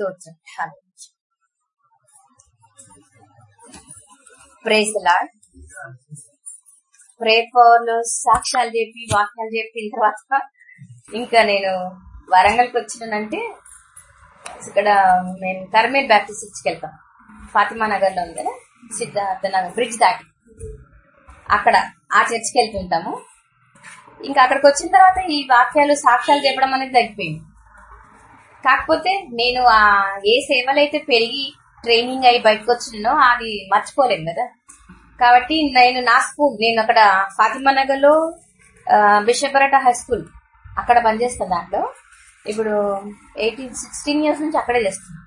స్తోత్రం. Praise lord prayer పవర్లో సాక్ష్యాలు చెప్పి వాక్యాలు చెప్పిన తర్వాత ఇంకా నేను వరంగల్కి వచ్చినానంటే ఇక్కడ మేము కర్మేల్ బ్యాప్టిస్ట్ చర్చికి వెళ్తాం. ఫాతిమా నగర్లో ఉంది కదా సిద్ధార్థ నగర్ బ్రిడ్జ్ దాటి. అక్కడ ఆ చర్చ్కి వెళ్తుంటాము. ఇంకా అక్కడికి వచ్చిన తర్వాత ఈ వాక్యాలు సాక్ష్యాలు చెప్పడం అనేది తగ్గిపోయింది. కాకపోతే నేను ఆ ఏ సేవలైతే పెరిగి ట్రైనింగ్ అయి బయటకు వచ్చినానో అది మర్చిపోలేను కదా. కాబట్టి నేను నా స్కూల్ నేను అక్కడ ఫాతిమా నగర్లో బిషపరట హై స్కూల్ అక్కడ పనిచేస్తాను దాంట్లో. ఇప్పుడు ఎయిటీన్ సిక్స్టీన్ ఇయర్స్ నుంచి అక్కడే చేస్తున్నా.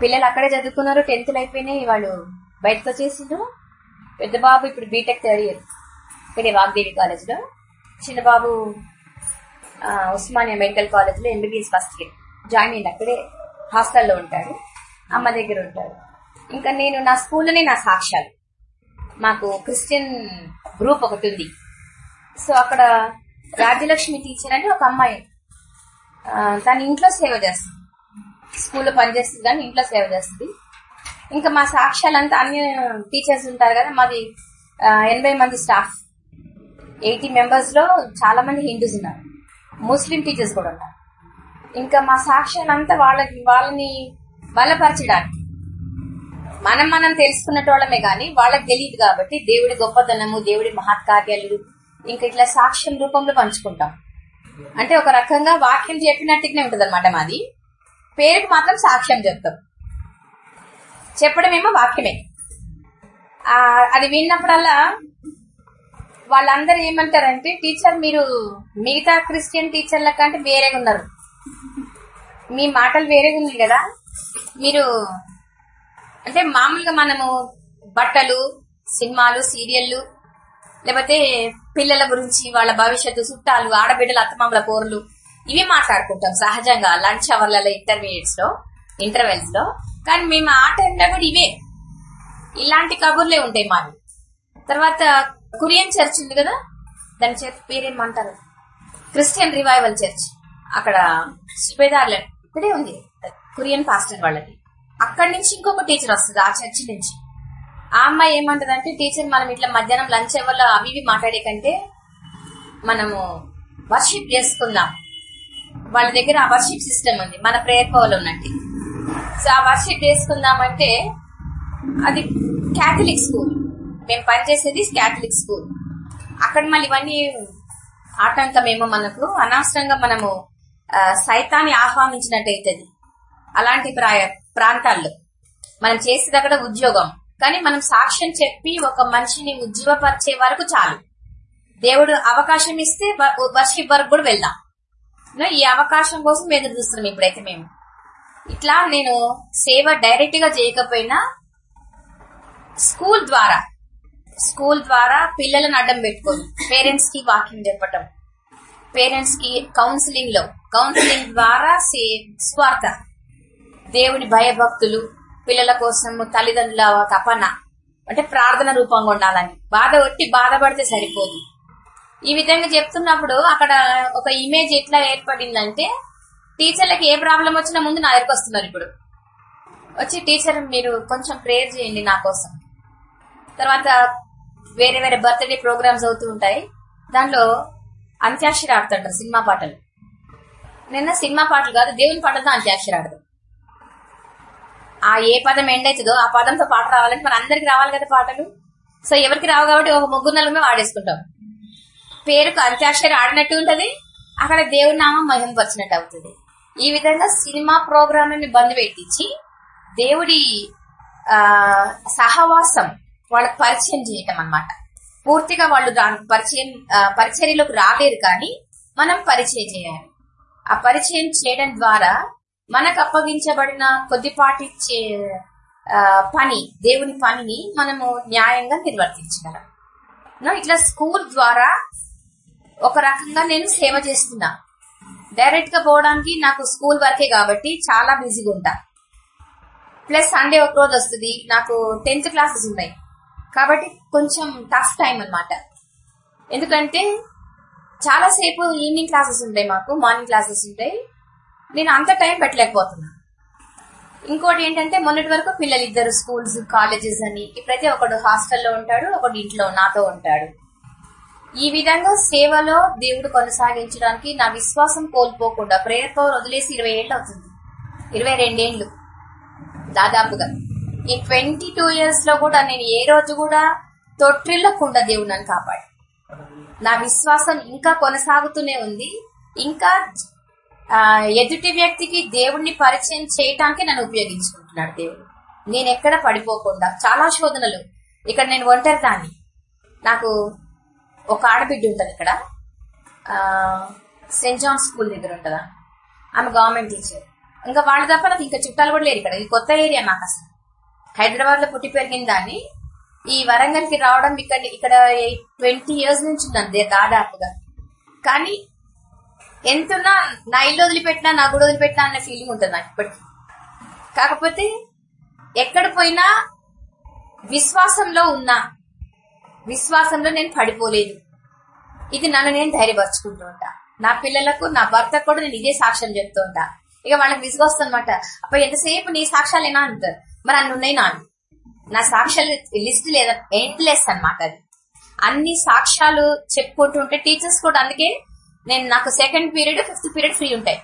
పిల్లలు అక్కడే చదువుకున్నారు టెన్త్ అయిపోయినాయి వాళ్ళు బయటకు వచ్చేసిండ్రు పెద్ద బాబు ఇప్పుడు బీటెక్ థర్డ్ ఇయర్ ఇక్కడే వాగ్దేవి కాలేజ్లో. చిన్నబాబు చిన్న బాబు ఉస్మానియా మెడికల్ కాలేజ్లో ఎంబీబీఎస్ ఫస్ట్ ఇయర్ జాయిన్ అయింది అక్కడే హాస్టల్లో ఉంటాడు అమ్మ దగ్గర ఉంటాడు ఇంకా నేను నా స్కూల్లోనే నా సాక్ష్యాలు. మాకు క్రిస్టియన్ గ్రూప్ ఒకటి ఉంది. సో అక్కడ రాజ్యలక్ష్మి టీచర్ అని ఒక అమ్మాయి తను ఇంట్లో సేవ చేస్తుంది. స్కూల్లో పనిచేస్తుంది కానీ ఇంట్లో సేవ చేస్తుంది. ఇంకా మా సాక్ష్యాలంతా అన్ని టీచర్స్ ఉంటారు కదా మాది ఎనభై మంది స్టాఫ్ ఎయిటీ మెంబర్స్లో చాలా మంది హిందూస్ ఉన్నారు. ముస్లిం టీచర్స్ కూడా ఉన్నారు. ఇంకా మా సాక్ష్యాలంతా వాళ్ళకి వాళ్ళని బలపరచడానికి మనం మనం తెలుసుకున్నటోళ్ళమే కానీ వాళ్ళకి తెలియదు కాబట్టి దేవుడి గొప్పతనము దేవుడి మహత్కార్యాలు ఇంకా ఇట్లా సాక్ష్యం రూపంలో పంచుకుంటాం. అంటే ఒక రకంగా వాక్యం చెప్పినట్టుగానే ఉంటుంది అనమాట మాది. పేరుకు మాత్రం సాక్ష్యం చెప్తాం. చెప్పడమేమో వాక్యమే. అది విన్నప్పుడల్లా వాళ్ళందరూ ఏమంటారంటే టీచర్ మీరు మిగతా క్రిస్టియన్ టీచర్ల కంటే వేరేగా ఉన్నారు. మీ మాటలు వేరేగా ఉన్నాయి కదా. మీరు అంటే మామూలుగా మనము బట్టలు సినిమాలు సీరియళ్ళు లేకపోతే పిల్లల గురించి వాళ్ళ భవిష్యత్తు చుట్టాలు ఆడబిడ్డల అత్తమామల కూరలు ఇవి మాట్లాడుకుంటాం సహజంగా లంచ్ అవర్లలో ఇంటర్మీడియట్స్లో ఇంటర్వెల్స్లో. కానీ మేము ఆ టైంలో కూడా ఇవే. ఇలాంటి కబుర్లే ఉంటాయి మావి. తర్వాత కురియన్ చర్చ్ ఉంది కదా? దాని చర్చ్ పేరేమంటారు? Christian revival church. అక్కడ సుబేదార్ల ఇక్కడే ఉంది. కురియన్ పాస్టర్ వాళ్ళకి. అక్కడి నుంచి ఇంకొక టీచర్ వస్తుంది ఆ చర్చి నుంచి. ఆ అమ్మాయి ఏమంటదంటే టీచర్ మనం ఇట్లా మధ్యాహ్నం లంచ్ అవర్లో అవి ఇవి మాట్లాడే కంటే మనము వర్షిప్ చేసుకుందాం. వాళ్ళ దగ్గర ఆ వర్షిప్ సిస్టమ్ ఉంది మన ప్రేయర్ పవర్ ఉన్నట్టు. సో ఆ వర్షిప్ చేసుకుందామంటే అది క్యాథలిక్ స్కూల్. మేము పనిచేసేది క్యాథలిక్ స్కూల్ అక్కడ మళ్ళీ ఇవన్నీ ఆటంకమేమో మనకు. అనవసరంగా మనము సైతాన్ని ఆహ్వానించినట్టయితుంది. అలాంటి ప్రాంతాల్లో. మనం చేసేది అక్కడ ఉద్యోగం. కానీ మనం సాక్ష్యం చెప్పి ఒక మనిషిని ఉజ్జీవపరిచే వరకు చాలు. దేవుడు అవకాశం ఇస్తే వర్షిప్ వరకు కూడా వెళ్దాం. ఈ అవకాశం కోసం ఎదురు చూస్తున్నాం ఇప్పుడైతే మేము. ఇట్లా నేను సేవ డైరెక్ట్గా చేయకపోయినా స్కూల్ ద్వారా స్కూల్ ద్వారా పిల్లలను అడ్డం పెట్టుకొని పేరెంట్స్కి వాకింగ్ చెప్పటం పేరెంట్స్కి కౌన్సిలింగ్లో కౌన్సిలింగ్ ద్వారా స్వార్థ. దేవుని భయభక్తులు పిల్లల కోసం తల్లిదండ్రుల తపన అంటే ప్రార్థన రూపంగా ఉండాలని. బాధ ఒట్టి బాధపడితే సరిపోదు. ఈ విధంగా చెప్తున్నప్పుడు అక్కడ ఒక ఇమేజ్ ఎట్లా ఏర్పడిందంటే టీచర్లకు ఏ ప్రాబ్లం వచ్చినా ముందు నా దగ్గరకు వస్తున్నారు ఇప్పుడు. వచ్చి టీచర్ మీరు కొంచెం ప్రేయర్ చేయండి నా కోసం. తర్వాత వేరే వేరే బర్త్డే ప్రోగ్రామ్స్ అవుతూ ఉంటాయి. దానిలో అంత్యాక్షరి ఆడుతుంటారు సినిమా పాటలు. నిన్న సినిమా పాటలు కాదు దేవుని పాటలతో అంత్యాక్షరి ఆడదు. ఆ ఏ పదం ఎండ్ అవుతుందో ఆ పదంతో పాట రావాలంటే మన అందరికి రావాలి కదా పాటలు? సో ఎవరికి రావు కాబట్టి ఒక ముగ్గురు నలుగురు ఆడేసుకుంటాం. పేరుకు అంత్యాక్షరి ఆడినట్టు ఉంటది అక్కడ దేవుడి నామం మహిమపరిచినట్టు అవుతుంది. ఈ విధంగా సినిమా ప్రోగ్రాంని బంద్ పెట్టించి దేవుడి సహవాసం వాళ్ళకి పరిచయం చేయటం అనమాట పూర్తిగా వాళ్ళు దాని పరిచయం పరిచర్యలోకి రాలేరు కానీ మనం పరిచయం చేయాలి. ఆ పరిచయం చేయడం ద్వారా మనకు అప్పగించబడిన కొద్దిపాటి పని దేవుని పనిని మనము న్యాయంగా నిర్వర్తించగలం. ఇట్లా స్కూల్ ద్వారా ఒక రకంగా నేను సేవ చేస్తున్నా డైరెక్ట్గా పోవడానికి నాకు స్కూల్ వర్కే కాబట్టి చాలా బిజీగా ఉంటా. ప్లస్ సండే ఒక రోజు వస్తుంది నాకు టెన్త్ క్లాసెస్ ఉన్నాయి కాబట్టి కొంచెం టఫ్ టైం అన్నమాట. ఎందుకంటే చాలాసేపు ఈవినింగ్ క్లాసెస్ ఉంటాయి మాకు మార్నింగ్ క్లాసెస్ ఉంటాయి. నేను అంత టైం పెట్టలేకపోతున్నాను ఇంకోటి ఏంటంటే మొన్నటి వరకు పిల్లలు ఇద్దరు స్కూల్స్ కాలేజెస్ అని ఇప్పుడైతే ఒకడు హాస్టల్లో ఉంటాడు ఒకడు ఇంట్లో నాతో ఉంటాడు. ఈ విధంగా సేవలో దేవుడు కొనసాగించడానికి నా విశ్వాసం కోల్పోకుండా ప్రేరతో వదిలేసి ఇరవై ఏళ్ళు అవుతుంది. ఇరవై రెండేళ్ళు దాదాపుగా. ఈ ట్వంటీ టూ ఇయర్స్లో కూడా నేను ఏ రోజు కూడా తొట్టిల్లకుండా దేవుడు నన్ను కాపాడు నా విశ్వాసం ఇంకా కొనసాగుతూనే ఉంది. ఇంకా ఎదుటి వ్యక్తికి దేవుణ్ణి పరిచయం చేయటానికి నన్ను ఉపయోగించుకుంటున్నాడు దేవుడు. నేను ఎక్కడ పడిపోకుండా చాలా శోధనలు. ఇక్కడ నేను ఒంటరి దాన్ని నాకు ఒక ఆడబిడ్డ ఉంటుంది ఇక్కడ. సెయింట్ జాన్ స్కూల్ దగ్గర ఉంటుందా? ఆమె గవర్నమెంట్ టీచర్. ఇంకా వాళ్ళు తప్ప నాకు ఇంకా చుట్టాలు కూడా లేరు ఇక్కడ. ఇది కొత్త ఏరియా నాకు అసలు. హైదరాబాద్లో పుట్టి పెరిగిన దాన్ని ఈ వరంగల్కి రావడం ఇక్కడ ఇక్కడ ట్వంటీ ఇయర్స్ నుంచి ఉందండి దాదాపుగా. కానీ ఎంతున్నా నా ఇల్లు వదిలిపెట్టినా నా గుడి వదిలిపెట్టినా అనే ఫీలింగ్ ఉంటుంది నాకు ఇప్పటికి. కాకపోతే ఎక్కడ పోయినా విశ్వాసంలో ఉన్నా విశ్వాసంలో నేను పడిపోలేదు. ఇది నన్ను నేను ధైర్యపరుచుకుంటూ ఉంటా. నా పిల్లలకు నా భర్తకు కూడా నేను ఇదే సాక్ష్యం చెప్తూ ఉంటా. ఇక వాళ్ళకి విసుగొస్తుందన్నమాట. అప్పుడు ఎంతసేపు నీ సాక్ష్యాలేనా అంటారు? మరి అన్ని ఉన్నాయి నా నా సాక్ష్యాలు లిస్ట్ లేదా ఎండ్లెస్ అన్నమాట అది. అన్ని సాక్ష్యాలు చెప్పుకుంటుంటే టీచర్స్ కూడా అందుకే నేను నాకు second period fifth period free ఉంటాయి.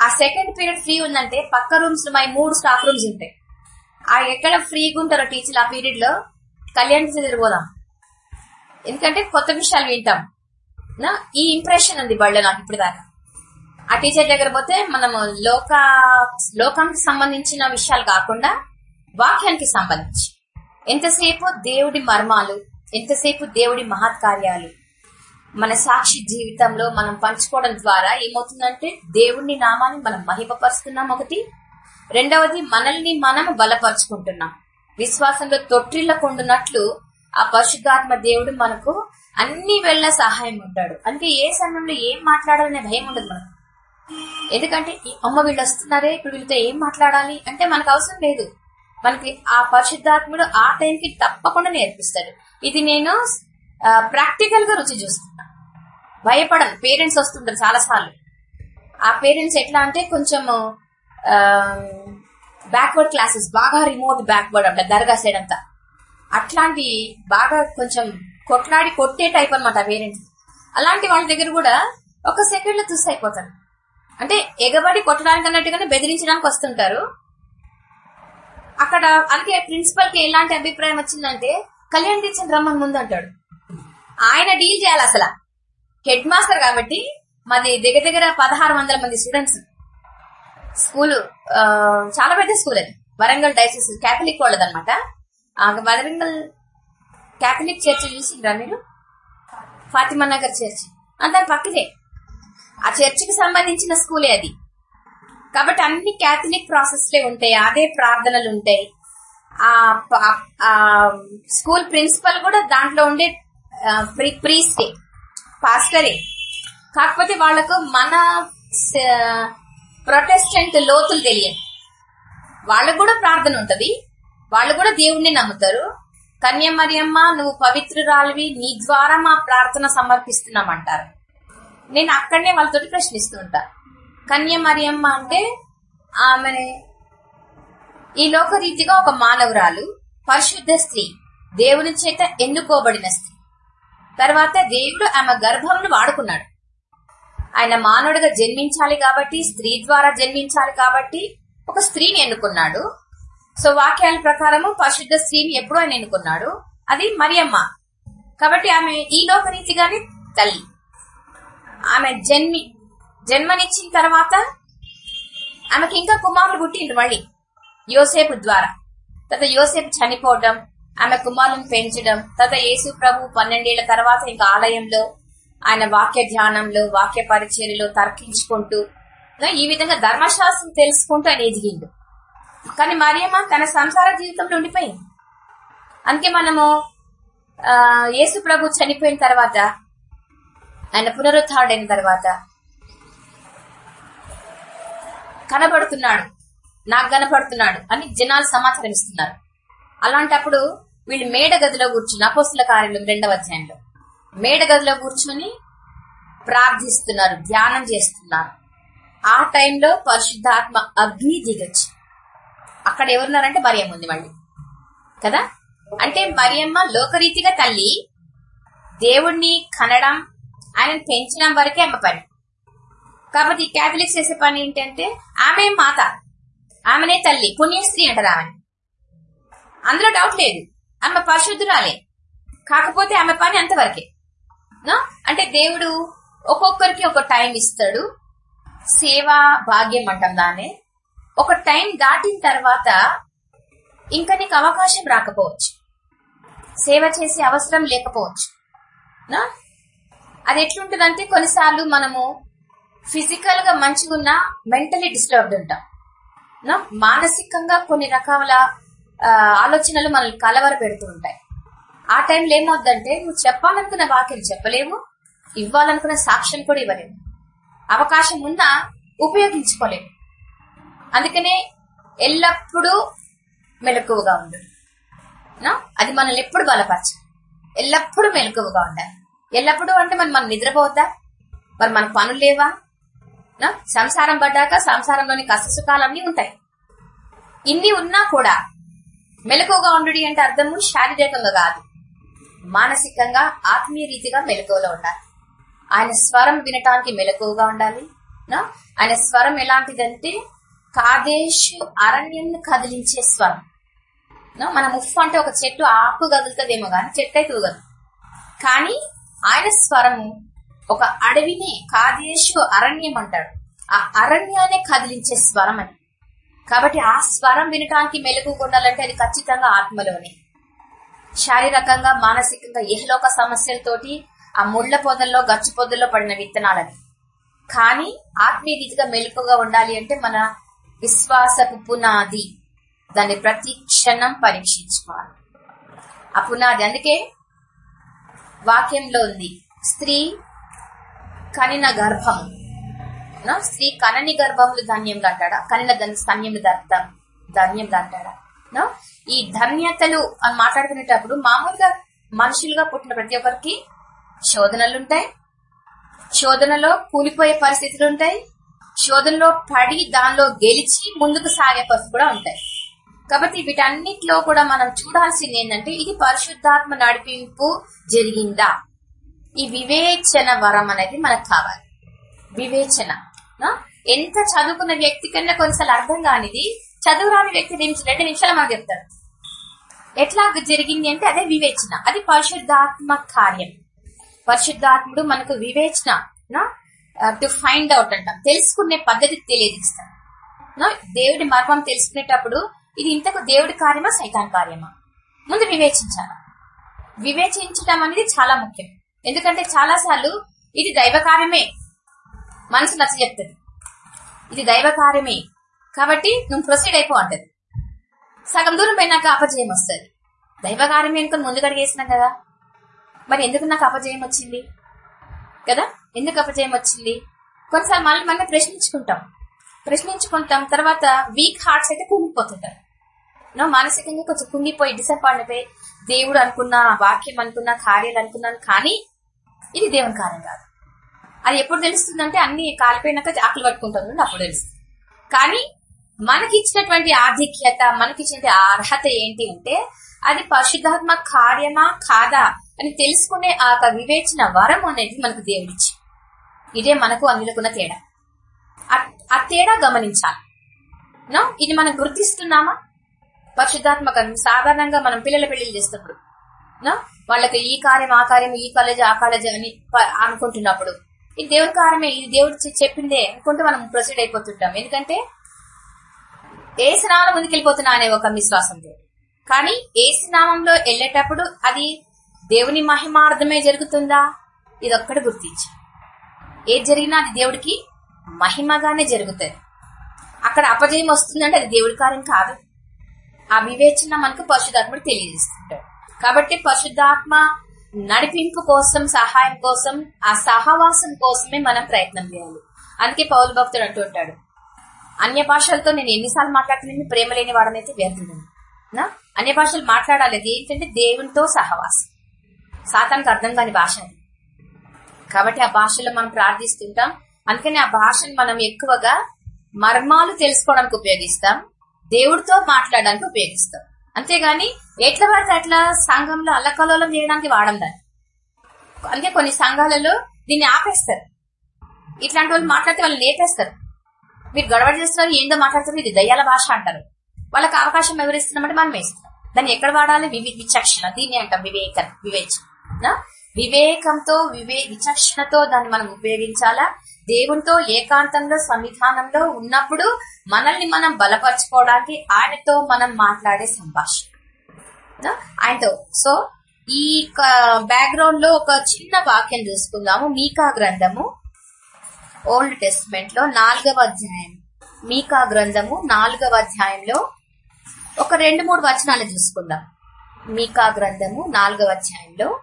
ఆ సెకండ్ పీరియడ్ ఫ్రీ ఉందంటే పక్క రూమ్స్ మై మూడు స్టాఫ్ రూమ్స్ ఉంటాయి. ఆ ఎక్కడ ఫ్రీగా ఉంటారో టీచర్లు ఆ పీరియడ్లో కళ్యాణ్ తిరిగిపోదాం ఎందుకంటే కొత్త విషయాలు వింటాం. నా ఈ ఇంప్రెషన్ ఉంది బళ్ళ నాకు ఇప్పుడు దాకా ఆ టీచర్ దగ్గర పోతే మనము లోక లోకానికి సంబంధించిన విషయాలు కాకుండా వాక్యానికి సంబంధించి. ఎంతసేపు దేవుడి మర్మాలు ఎంతసేపు దేవుడి మహత్కార్యాలు మన సాక్షి జీవితంలో మనం పంచుకోవడం ద్వారా ఏమవుతుందంటే దేవుడి నామాన్ని మనం మహిమపరుస్తున్నాం ఒకటి. రెండవది మనల్ని మనం బలపరుచుకుంటున్నాం. విశ్వాసంలో తొట్టిల్లకుండునట్లు ఆ పరిశుద్ధాత్మ దేవుడు మనకు అన్ని వేళ సహాయం ఉంటాడు. అందుకే ఏ సమయంలో ఏం మాట్లాడాలనే భయం ఉండదు మనకు. ఎందుకంటే ఈ అమ్మ వీళ్ళు వస్తున్నారే ఇప్పుడు వీళ్ళతో ఏం మాట్లాడాలి అంటే మనకు అవసరం లేదు. మనకి ఆ పరిశుద్ధాత్ముడు ఆ టైంకి తప్పకుండా నేర్పిస్తాడు. ఇది నేను ప్రాక్టికల్గా రుచి చూస్తున్నా భయపడను. పేరెంట్స్ వస్తుంటారు చాలా సార్లు ఆ పేరెంట్స్ ఎట్లా అంటే కొంచెం బ్యాక్వర్డ్ క్లాసెస్ బాగా రిమోట్ బ్యాక్వర్డ్ అంట దర్గా సైడ్ అంతా. అట్లాంటి బాగా కొంచెం కొట్లాడి కొట్టే టైప్ అనమాట పేరెంట్స్. అలాంటి వాళ్ళ దగ్గర కూడా ఒక సెకండ్లో చూసి అయిపోతారు. అంటే ఎగబడి కొట్టడానికి అన్నట్టుగానే బెదిరించడానికి వస్తుంటారు. అక్కడ అందుకే ప్రిన్సిపల్కి ఎలాంటి అభిప్రాయం వచ్చిందంటే కళ్యాణ్ టీచర్ రమ్మని ముందు అంటాడు ఆయన డీల్ చేయాలి అసలు. హెడ్ మాస్టర్ కాబట్టి మాది దగ్గర దగ్గర పదహారు వందల మంది స్టూడెంట్స్. స్కూల్ చాలా పెద్ద స్కూల్ అది. వరంగల్ డైసెస్ క్యాథలిక్ వాళ్ళది అనమాట వరంగల్ క్యాథలిక్ చర్చ్ చూసిండ్రా మీరు? ఫాతిమా నగర్ చర్చ్. దాని పక్కనే ఆ చర్చికి సంబంధించిన స్కూలే అది. కాబట్టి అన్ని క్యాథలిక్ ప్రాసెస్లే ఉంటాయి అదే ప్రార్థనలు ఉంటాయి ఆ స్కూల్ ప్రిన్సిపల్ కూడా దాంట్లో ఉండే ప్రీస్టే పాస్టరే. కాకపోతే వాళ్ళకు మన ప్రొటెస్టెంట్ లోతులు తెలియదు. వాళ్ళకు కూడా ప్రార్థన ఉంటది వాళ్ళు కూడా దేవుణ్ణి నమ్ముతారు. కన్యమరియమ్మ నువ్వు పవిత్రురాలివి నీ ద్వారా మా ప్రార్థన సమర్పిస్తున్నామంటారు. నేను అక్కడనే వాళ్ళతోటి ప్రశ్నిస్తూ ఉంటా. కన్య మరియమ్మ అంటే ఆమె ఈ లోకరీతిగా ఒక మానవురాలు పరిశుద్ధ స్త్రీ దేవుని చేత ఎన్నుకోబడిన స్త్రీ. తర్వాత దేవుడు ఆమె గర్భంను వాడుకున్నాడు. ఆయన మానవుడిగా జన్మించాలి కాబట్టి స్త్రీ ద్వారా జన్మించాలి కాబట్టి ఒక స్త్రీని ఎన్నుకున్నాడు. సో వాక్యాల ప్రకారము పరిశుద్ధ స్త్రీని ఎప్పుడూ ఆయన ఎన్నుకున్నాడు. అది మరియమ్మ. కాబట్టి ఆమె ఈ లోకరీతిగానే తల్లి. ఆమె జన్మి జన్మనిచ్చిన తర్వాత ఆమెకి ఇంకా కుమారులు పుట్టిండ్రు మళ్ళీ. యోసేపు ద్వారా. తర్వాత యోసేపు చనిపోవడం ఆమె కుమారులను పెంచడం తర్వాత యేసు ప్రభు పన్నెండేళ్ళ తర్వాత ఇంకా ఆలయంలో ఆయన వాక్య ధ్యానంలో వాక్య పరిచర్యలో తర్కించుకుంటూ ఈ విధంగా ధర్మశాస్త్రం తెలుసుకుంటూ ఆయన ఎదిగిండు. కానీ మరియమ్మ తన సంసార జీవితంలో ఉండిపోయింది అందుకే మనము ఆ, యేసు ప్రభు చనిపోయిన తర్వాత ఆయన పునరుద్ధారుడైన తర్వాత కనబడుతున్నాడు నాకు కనపడుతున్నాడు అని జనాలు సమాచారం ఇస్తున్నారు అలాంటప్పుడు వీళ్ళు మేడ గదిలో కూర్చుని అపోస్తుల కార్యంలో రెండవ అధ్యాయంలో మేడ గదిలో కూర్చొని ప్రార్థిస్తున్నారు ధ్యానం చేస్తున్నారు. ఆ టైంలో పరిశుద్ధాత్మ అగ్ని దిగచ్చు అక్కడ ఎవరున్నారంటే మరియమ్మ ఉంది మళ్ళీ. కదా? అంటే మరియమ్మ లోకరీతిగా తల్లి దేవుణ్ణి కనడం ఆయనను పెంచడం వరకే ఆమె పని. కాబట్టి క్యాథలిక్స్ చేసే పని ఏంటంటే ఆమె మాత ఆమెనే తల్లి పుణ్యస్త్రీ అంటారు ఆమె. అందులో డౌట్ లేదు. ఆమె పరిశుద్ధురాలే. కాకపోతే ఆమె పని అంతవరకే. అంటే దేవుడు ఒక్కొక్కరికి ఒక టైం ఇస్తాడు. సేవా భాగ్యం అంటాం దాన్ని. ఒక టైం దాటిన తర్వాత ఇంకా నీకు అవకాశం రాకపోవచ్చు. సేవ చేసే అవసరం లేకపోవచ్చు. నా? అది ఎట్లుంటుందంటే కొన్నిసార్లు మనము ఫిజికల్గా మంచిగా ఉన్నా మెంటలీ డిస్టర్బ్డ్ ఉంటాం మానసికంగా కొన్ని రకాల ఆలోచనలు మనల్ని కలవర పెడుతూ ఉంటాయి. ఆ టైంలో ఏమవుద్దంటే నువ్వు చెప్పాలనుకున్న వాక్యం చెప్పలేవు ఇవ్వాలనుకున్న సాక్ష్యం కూడా ఇవ్వలేవు. అవకాశం ఉన్నా ఉపయోగించుకోలేము అందుకనే ఎల్లప్పుడూ మెలకువగా ఉండు. అది మనల్ని ఎప్పుడు బలపరచాలి ఎల్లప్పుడూ మెలకువగా ఉండాలి. ఎల్లప్పుడూ అంటే మనం మనం నిద్రపోవద్దా? మరి మన పనులు లేవా? సంసారం పడ్డాక సంసారంలోని కష్ట సుఖాలన్నీ ఉంటాయి. ఇన్ని ఉన్నా కూడా మెలకువగా ఉండు అంటే అర్థము శారీరకంగా కాదు. మానసికంగా ఆత్మీయ రీతిగా మెలకువలో ఉండాలి. ఆయన స్వరం వినటానికి మెలకువగా ఉండాలి. ఆయన స్వరం ఎలాంటిదంటే కాదేశ్ అరణ్యాన్ని కదిలించే స్వరం. నా? మన ముఫ్ అంటే ఒక చెట్టు ఆకు కదులుతుందేమో కానీ చెట్టు అయితే కానీ ఆయన స్వరము ఒక అడవిని కాదేశు అరణ్యం అంటాడు ఆ అరణ్యాన్ని కదిలించే స్వరం అని కాబట్టి ఆ స్వరం వినటానికి మెలకు ఉండాలంటే అది ఖచ్చితంగా ఆత్మలోనే. శారీరకంగా మానసికంగా ఇహలోక సమస్యలతోటి ఆ ముళ్ళ పొదల్లో గచ్చు పొదల్లో పడిన విత్తనాలని కానీ ఆత్మీయ రీతిగా మెలుపుగా ఉండాలి అంటే మన విశ్వాసపు పునాది. దాన్ని ప్రతి క్షణం పరీక్షించుకోవాలి. ఆ పునాది అందుకే వాక్యంలో ఉంది. స్త్రీ కనిన గర్భం. స్త్రీ కనని గర్భములు ధన్యములు అంటాడా? కనిన గన్- స్తన్యములు ధన్యములు అంటాడా? ఈ ధన్యతలు అని మాట్లాడుకునేటప్పుడు మామూలుగా మనుషులుగా పుట్టిన ప్రతి ఒక్కరికి శోధనలు ఉంటాయి. శోధనలో కూలిపోయే పరిస్థితులు ఉంటాయి. శోధనలో పడి దానిలో గెలిచి ముందుకు సాగే పరిస్థితి కూడా ఉంటాయి. కాబట్టి వీటన్నిటిలో కూడా మనం చూడాల్సింది ఏంటంటే ఇది పరిశుద్ధాత్మ నడిపింపు జరిగిందా? ఈ వివేచన వరం అనేది మనకు కావాలి. వివేచన ఎంత చదువుకున్న వ్యక్తి కన్నా కొన్నిసార్లు అర్థం కానిది చదువురాని వ్యక్తి నిమిషం రెండు నిమిషాలు మనకు చెప్తాడు. ఎట్లా జరిగింది అంటే అదే వివేచన అది పరిశుద్ధాత్మ కార్యం. పరిశుద్ధాత్ముడు మనకు వివేచన టు ఫైండ్ అవుట్ అంటాం. తెలుసుకునే పద్ధతి తెలియజేస్తాం దేవుడి మర్మం తెలుసుకునేటప్పుడు ఇది ఇంతకు దేవుడి కార్యమా సైతాన్ కార్యమా? ముందు వివేచించాలి. వివేచించడం అనేది చాలా ముఖ్యం. ఎందుకంటే చాలా సార్లు ఇది దైవ కార్యమే. మనసు నచ్చ చెప్తుంది. ఇది దైవ కార్యమే. కాబట్టి నువ్వు ప్రొసీడ్ అయిపో అంటది. సగం దూరం పోయినాక అపజయం వస్తుంది. దైవ కార్యమే అనుకుని ముందుకు కదా. మరి ఎందుకు నాకు అపజయం వచ్చింది? కదా? ఎందుకు అపజయం వచ్చింది? కొన్నిసార్లు మళ్ళీ మళ్ళీ ప్రశ్నించుకుంటాం. ప్రశ్నించుకుంటాం తర్వాత వీక్ హార్ట్స్ అయితే కుంగిపోతుంటారు నో మానసికంగా కొంచెం కుంగిపోయి డిసప్పాయింట్ అయిపోయి దేవుడు అనుకున్న వాక్యం అనుకున్న కార్యాలు అనుకున్నాను కానీ ఇది దేవుని కార్యం కాదు. అది ఎప్పుడు తెలుస్తుందంటే అన్ని కాలిపోయినాక ఆకలి పట్టుకుంటాను అప్పుడు తెలుస్తుంది. కానీ మనకి ఇచ్చినటువంటి ఆధిక్యత మనకిచ్చినటువంటి అర్హత ఏంటి అంటే అది పరిశుద్ధాత్మ కార్యమా కాదా అని తెలుసుకునే ఆ యొక్క వివేచన వరం అనేది మనకు దేవుడిచ్చి. ఇదే మనకు అందులోకున్న తేడా. ఆ- ఆ తేడా గమనించాలి. నో? ఇది మనం గుర్తిస్తున్నామా? పరిశుద్ధాత్మకం సాధారణంగా మనం పిల్లల పెళ్ళిళ్ళు చేస్తున్నప్పుడు వాళ్ళకి ఈ కార్యం ఆ కార్యం ఈ కాలేజ్ ఆ కాలేజ్ అని ప- అనుకుంటున్నప్పుడు ఇది దేవుడి కార్యమే ఇది దేవుడు చెప్పిందే అనుకుంటూ మనం ప్రొసీడ్ అయిపోతుంటాం. ఎందుకంటే ఏ స్నానం ముందుకెళ్ళిపోతున్నా అనే ఒక విశ్వాసం కానీ ఏ స్నామంలో వెళ్ళేటప్పుడు అది దేవుని మహిమార్థమే జరుగుతుందా? ఇది ఒక్కటి గుర్తించి. ఏది జరిగినా అది దేవుడికి మహిమగానే జరుగుతుంది. అక్కడ అపజయం వస్తుందంటే అది దేవుడి కార్యం కాదు. ఆ వివేచన మనకు పరిశుద్ధాత్ముడు తెలియజేస్తుంటాడు. కాబట్టి పరిశుద్ధాత్మ నడిపింపు కోసం సహాయం కోసం ఆ సహవాసం కోసమే మనం ప్రయత్నం చేయాలి. అందుకే పౌరు భక్తుడు అంటూ ఉంటాడు. అన్య భాషలతో నేను ఎన్నిసార్లు మాట్లాడుతున్నాను ప్రేమ లేని వాడనైతే వ్యర్థుడు నా? అన్య భాషలు మాట్లాడాలి. అది ఏంటంటే దేవునితో సహవాసం. సాతానికి అర్థం కాని భాష అది. కాబట్టి ఆ భాషలో మనం ప్రార్థిస్తుంటాం. అందుకని ఆ భాషను మనం ఎక్కువగా మర్మాలు తెలుసుకోవడానికి ఉపయోగిస్తాం. దేవుడితో మాట్లాడడానికి ఉపయోగిస్తాం. అంతేగాని ఎట్లా పడితే అట్లా సంఘంలో అల్లకల్లోలం చేయడానికి వాడం దాన్ని. అందుకే కొన్ని సంఘాలలో దీన్ని ఆపేస్తారు. ఇట్లాంటి వాళ్ళు మాట్లాడితే వాళ్ళు లేపేస్తారు. మీరు గొడవ చేస్తున్నారు ఏందో మాట్లాడుతున్నారు ఇది దయ్యాల భాష అంటారు. వాళ్ళకి అవకాశం ఎవరిస్తున్నామంటే మనం వేస్తాం దాన్ని ఎక్కడ వాడాలి? విచక్షణ. దీన్ని అంటాం వివేక వివేచన. వివేకంతో వివే విచక్షణతో దాన్ని మనం ఉపయోగించాలా? దేవునితో ఏకాంతంలో సంవిధానంలో ఉన్నప్పుడు మనల్ని మనం బలపరచుకోవడానికి ఆయనతో మనం మాట్లాడే సంభాషణ. ఆయనతో. సో ఈ బ్యాక్గ్రౌండ్లో ఒక చిన్న వాక్యం చూసుకుందాము. మీకా గ్రంథము ఓల్డ్ టెస్ట్మెంట్లో నాలుగవ అధ్యాయం. మీకా గ్రంథము నాలుగవ అధ్యాయంలో ఒక రెండు మూడు వచనాలు చూసుకుందాం. మీకా గ్రంథము నాలుగవ అధ్యాయంలో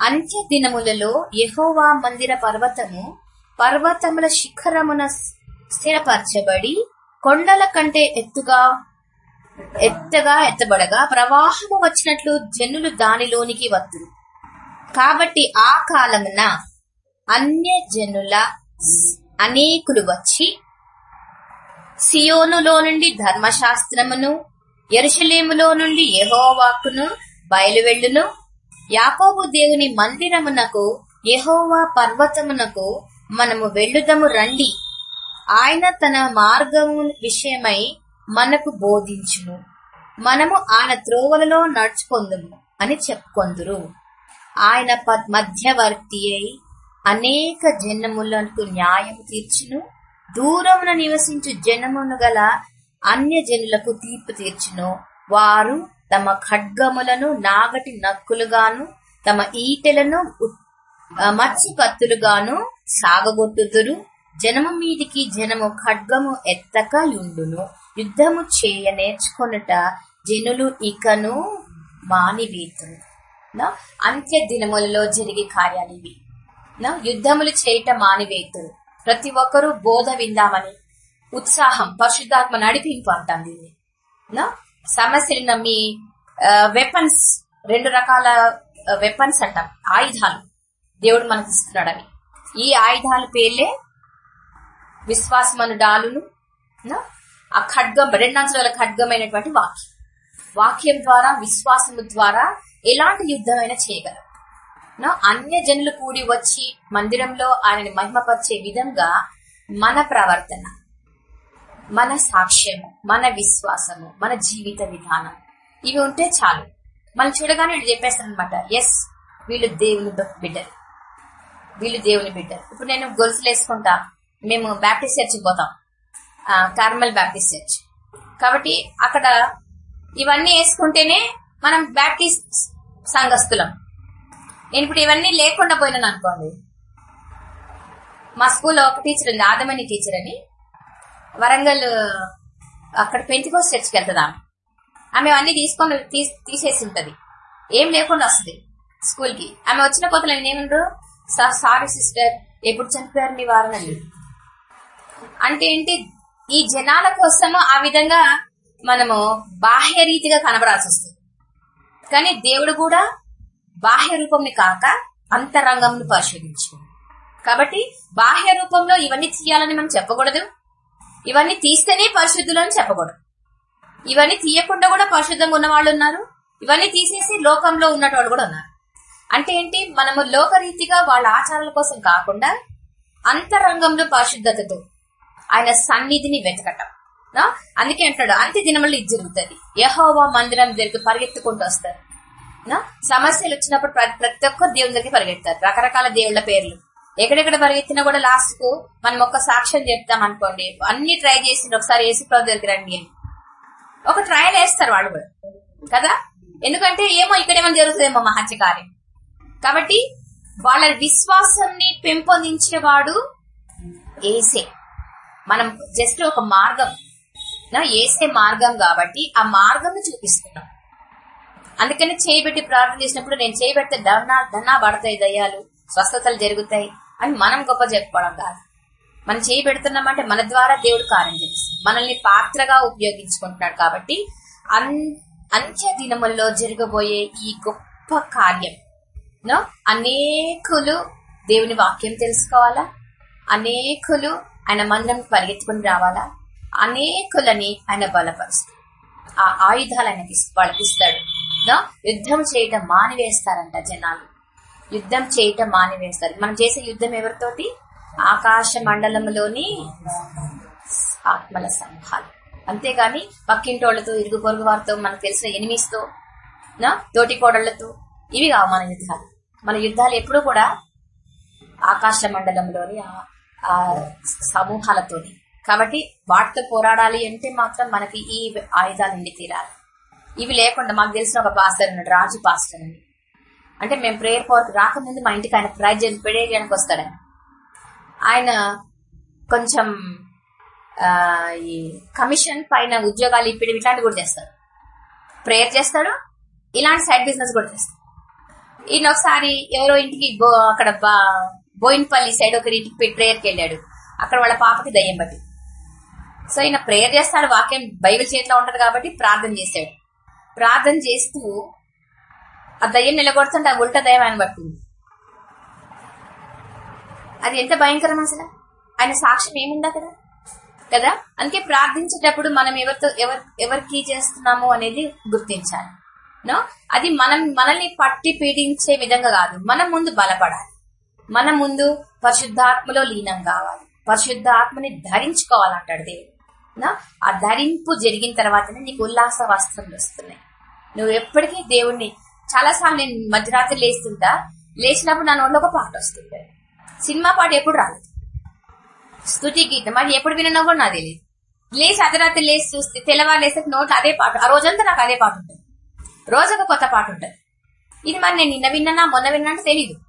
అంత్య దినములలో యహోవా మందిర పర్వతము పర్వతముల శిఖరమున స్థిరపరచబడి కొండల కంటే ఎత్తుగా ఎత్తగా ఎత్తబడగా ప్రవాహము వచ్చినట్లు జనులు దానిలోనికి వత్తురు. కాబట్టి ఆ కాలమున అన్య జనుల అనేకులు వచ్చి సియోనులో నుండి ధర్మశాస్త్రమును ఎరుషలేములో నుండి యహోవాకును బయలువెళ్ళును. యాకోబు దేవుని మందిరమునకు యహోవా పర్వతమునకు మనము వెళ్ళుదము రండి. ఆయన తన మార్గము విషయమై మనకు బోధించును మనము ఆయన త్రోవలలో నడుచుకొందుము అని చెప్పుకొందురు. ఆయన ప- మధ్యవర్తి అయి అనేక జనములకు న్యాయం తీర్చును. దూరమున నివసించు జనమును గల అన్య జనులకు తీర్పు తీర్చును. వారు తమ ఖడ్గములను నాగటి నక్కులుగాను తమ ఈటెలను మత్స్సు కత్తులుగాను సాగగొట్టుదురు జనము మీదికి జనము ఖడ్గము ఎత్తక యుండును. యుద్ధము చేయ నేర్చుకొనుట జనులు ఇకను మానివేతురు. నా అంత్య దినములలో జరిగే కార్యాలు ఇవి. నా యుద్ధములు చేయట మానివేతురు. ప్రతి ఒక్కరూ బోధ విందామని ఉత్సాహం పరిశుద్ధాత్మ నడిపింపు అంటాం దీన్ని. నా నమ్మి వెపన్స్ రెండు రకాల వెపన్స్ అంటాం. ఆయుధాలు. దేవుడు మనకి ఇస్తున్నాడు అవి ఈ ఆయుధాల పేర్లే విశ్వాసమను డాలును. ఆ ఖడ్గం రెండంచుల ఖడ్గమైనటువంటి వాక్యం. వాక్యం ద్వారా విశ్వాసము ద్వారా ఎలాంటి యుద్ధమైనా చేయగలం. అన్య జనులు కూడి వచ్చి మందిరంలో ఆయనని మహిమపరిచే విధంగా మన ప్రవర్తన మన సాక్ష్యము మన విశ్వాసము మన జీవిత విధానం ఇవి ఉంటే చాలు. మనం చూడగానే చెప్పేస్తారనమాట ఎస్ వీళ్ళు దేవుని బిడ్డలు. వీళ్ళు దేవుని బిడ్డ. ఇప్పుడు నేను గొలుసులు వేసుకుంటా మేము బ్యాప్టిస్ట్ చర్చికి పోతాం. కార్మల్ బ్యాప్టిస్ట్ చర్చ్ కాబట్టి అక్కడ ఇవన్నీ వేసుకుంటేనే మనం బ్యాప్టిస్ట్ సంఘస్థులం. నేను ఇప్పుడు ఇవన్నీ లేకుండా పోయినాను అనుకోండి. మా స్కూల్లో ఒక టీచర్ ఉంది ఆదమని టీచర్ అని. వరంగల్ అక్కడ పెంచుకోసి చర్చికి వెళ్తుంది. ఆమె ఆమె తీసుకొని తీసేసి ఉంటది. ఏం లేకుండా వస్తుంది స్కూల్కి. ఆమె వచ్చిన కొత్తలో నేను సారీ సిస్టర్ ఎప్పుడు చనిపోయారు మీ వారని అంటే ఏంటి ఈ జనాల కోసము ఆ విధంగా మనము బాహ్య రీతిగా కనబడాల్సి వస్తుంది. కానీ దేవుడు కూడా బాహ్య రూపంని కాక అంతరంగంను పరిశోధించు కాబట్టి బాహ్య రూపంలో ఇవన్నీ తీయాలని మనం చెప్పకూడదు. ఇవన్నీ తీస్తేనే పరిశుద్ధులు అని చెప్పకూడదు. ఇవన్నీ తీయకుండా కూడా పరిశుద్ధంగా ఉన్న వాళ్ళు ఉన్నారు. ఇవన్నీ తీసేసి లోకంలో ఉన్నటువంటి కూడా ఉన్నారు. అంటే ఏంటి? మనము లోకరీతిగా వాళ్ళ ఆచారాల కోసం కాకుండా అంతరంగంలో పరిశుద్ధతతో ఆయన సన్నిధిని వెతకటం. అందుకే అంటాడు అంత్య దినములు ఇది జరుగుతుంది. యహోవా మందిరం దగ్గరికి పరిగెత్తుకుంటూ వస్తారు. సమస్యలు వచ్చినప్పుడు ప్రతి ఒక్కరు దేవుని దగ్గర పరిగెత్తారు. రకరకాల దేవుళ్ళ పేర్లు. ఎక్కడెక్కడ పరిగెత్తినా కూడా లాస్ట్కు మనం ఒక సాక్ష్యం చెప్తాం అనుకోండి. అన్ని ట్రై చేసి ఒకసారి ఏసు ప్రభు దగ్గరికి రండి ఒక ట్రయల్ వేస్తారు వాళ్ళు కూడా. కదా? ఎందుకంటే ఏమో ఇక్కడ ఏమైనా జరుగుతుందేమో మహత్య కార్యం. కాబట్టి వాళ్ళ విశ్వాసాన్ని పెంపొందించేవాడు ఏసే. మనం జస్ట్ ఒక మార్గం. నా ఏసే మార్గం కాబట్టి ఆ మార్గం చూపిస్తున్నాం. అందుకని చేయబెట్టి ప్రార్థన చేసినప్పుడు నేను చేయబెడితే ధనా ధనా పడతాయి దయ్యాలు స్వస్థతలు జరుగుతాయి అని మనం గొప్ప చెప్పుకోవడం కాదు. మనం చేయబెడుతున్నామంటే మన ద్వారా దేవుడు కార్యం చేస్తుంది మనల్ని పాత్రగా ఉపయోగించుకుంటున్నాడు కాబట్టి అంత్య దినముల్లో జరగబోయే ఈ గొప్ప కార్యం నో అనేకులు దేవుని వాక్యం తెలుసుకోవాలా? అనేకులు ఆయన మందిరం పరిగెత్తుకుని రావాలా? అనేకులని ఆయన బలపరుస్తారు ఆ ఆయుధాలు ఆయనకి ఇస్- నో? యుద్ధం చేయటం మానివేస్తారంట జనాలు. యుద్ధం చేయటం మానివేస్తారు. మనం చేసే యుద్ధం ఎవరితోటి? ఆకాశ మండలంలోని ఆత్మల సంఘాలు. అంతేగాని పక్కింటోళ్ళతో ఇరుగు పొరుగు వారితో మనకు తెలిసిన ఎనిమిస్తో నా తోటి కోడళ్ళతో ఇవి కావు మన యుద్ధాలు. మన యుద్ధాలు ఎప్పుడూ కూడా ఆకాశ మండలంలోని ఆ- సమూహాలతోని. కాబట్టి వాటితో పోరాడాలి అంటే మాత్రం మనకి ఈ ఆయుధాలు ఉండి తీరాలి ఇవి లేకుండా మాకు తెలిసిన ఒక పాస్టర్ ఉన్నాడు రాజు పాస్టర్ అని. అంటే మేము ప్రేయర్ పవర్కి రాకముందు మా ఇంటికి ఆయన ప్రైజ్ ప్రేయర్ చేయడానికి వస్తాడు ఆయన కొంచెం ఈ కమిషన్ పైన ఉద్యోగాలు ఇప్పుడు ఇట్లాంటివి కూడా చేస్తాడు. ప్రేయర్ చేస్తాడు ఇలాంటి సైడ్ బిజినెస్ కూడా చేస్తాడు. ఈయన ఒకసారి ఎవరో ఇంటికి అక్కడ బా- బోయిన్పల్లి సైడ్ ఒకరి ఇంటికి ప్రేయర్కి వెళ్ళాడు. అక్కడ వాళ్ళ పాపకి దయ్యం పట్టి సో ఈయన ప్రేయర్ చేస్తాడు వాక్యం బైబిల్ చేతిలో ఉంటది కాబట్టి ప్రార్థన చేశాడు ప్రార్థన చేస్తూ ఆ దయ్యం నిలబడుతుంటే ఆ ఉల్ట దయ్యం ఆయన పట్టింది అది ఎంత భయంకరం అసలు? ఆయన సాక్ష్యం ఏముందా కదా కదా? అందుకే ప్రార్థించేటప్పుడు మనం ఎవరితో ఎవరు ఎవరికి చేస్తున్నాము అనేది గుర్తించాలి. నో అది మనం మనల్ని పట్టి పీడించే విధంగా కాదు. మనం ముందు బలపడాలి. మన ముందు పరిశుద్ధాత్మలో లీనం కావాలి. పరిశుద్ధాత్మని ధరించుకోవాలంటాడు దేవుడు. నా ఆ ధరింపు జరిగిన తర్వాతనే నీకు ఉల్లాస వస్త్రములు వస్తున్నాయి. నువ్వు ఎప్పటికీ దేవుణ్ణి చాలాసార్లు నేను మధ్యరాత్రి లేస్తుంటా లేచినప్పుడు నా నోట్లో ఒక పాట వస్తుంది. సినిమా పాట ఎప్పుడు రాలేదు. స్థుతి గీతం అది ఎప్పుడు విన్నా కూడా నాకు తెలియదు లేచి అర్ధరాత్రి లేచి చూస్తే తెల్లవారు లేస్తే నోట్లో అదే పాట ఆ రోజంతా నాకు అదే పాట ఉంటుంది. రోజొక కొత్త పాట ఉంటుంది. ఇది మరి నేను నిన్న విన్నానా మొన్న విన్నా అంటే తెలీదు.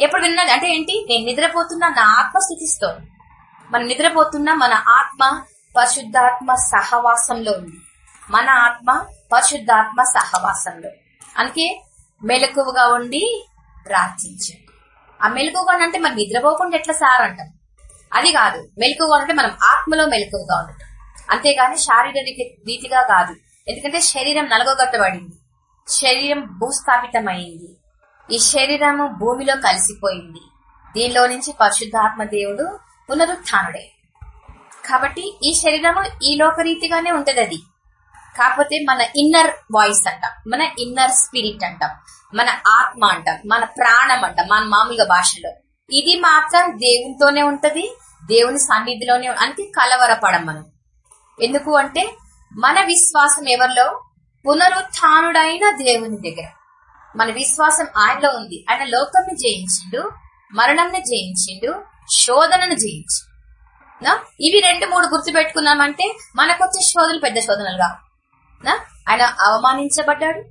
ఎప్పుడు విన్నది అంటే ఏంటి? నేను నిద్రపోతున్నా నా ఆత్మ స్థుతిస్తోంది మనం నిద్రపోతున్నా మన ఆత్మ పరిశుద్ధాత్మ సహవాసంలో ఉంది. మన ఆత్మ పరిశుద్ధాత్మ సహవాసంలో. అందుకే మెలకువగా ఉండి ప్రార్థించండి. ఆ మెలకువగా అంటే మనం నిద్రపోకుండా ఎట్లా సార్ అంటాం? అది కాదు. మెలకువగా ఉంటే మనం ఆత్మలో మెలకువగా ఉండటం అంతేగాని శారీరక రీతిగా కాదు. ఎందుకంటే శరీరం నలగొగొట్టబడింది. శరీరం భూస్థాపితమైంది. ఈ శరీరము భూమిలో కలిసిపోయింది. దీనిలో నుంచి పరిశుద్ధాత్మ దేవుడు పునరుత్థానుడే కాబట్టి ఈ శరీరము ఈ లోకరీతిగానే ఉంటది అది కాకపోతే మన ఇన్నర్ వాయిస్ అంటాం మన ఇన్నర్ స్పిరిట్ అంటాం మన ఆత్మ అంటాం మన ప్రాణం అంటాం మన మామూలుగా భాషలో. ఇది మాత్రం దేవునితోనే ఉంటది దేవుని సన్నిధిలోనే ఉం- కలవరపడం మనం. ఎందుకు అంటే మన విశ్వాసం ఎవరిలో? పునరుత్డైన దేవుని దగ్గర. మన విశ్వాసం ఆయనలో ఉంది. ఆయన లోకంని జయించిండు మరణంని జయించిండు శోధనను జయించిండు. నా? ఇవి రెండు మూడు గుర్తు పెట్టుకున్నామంటే మనకొచ్చే శోధనలు పెద్ద శోధనలు కావు. నా? ఆయన అవమానించబడ్డాడు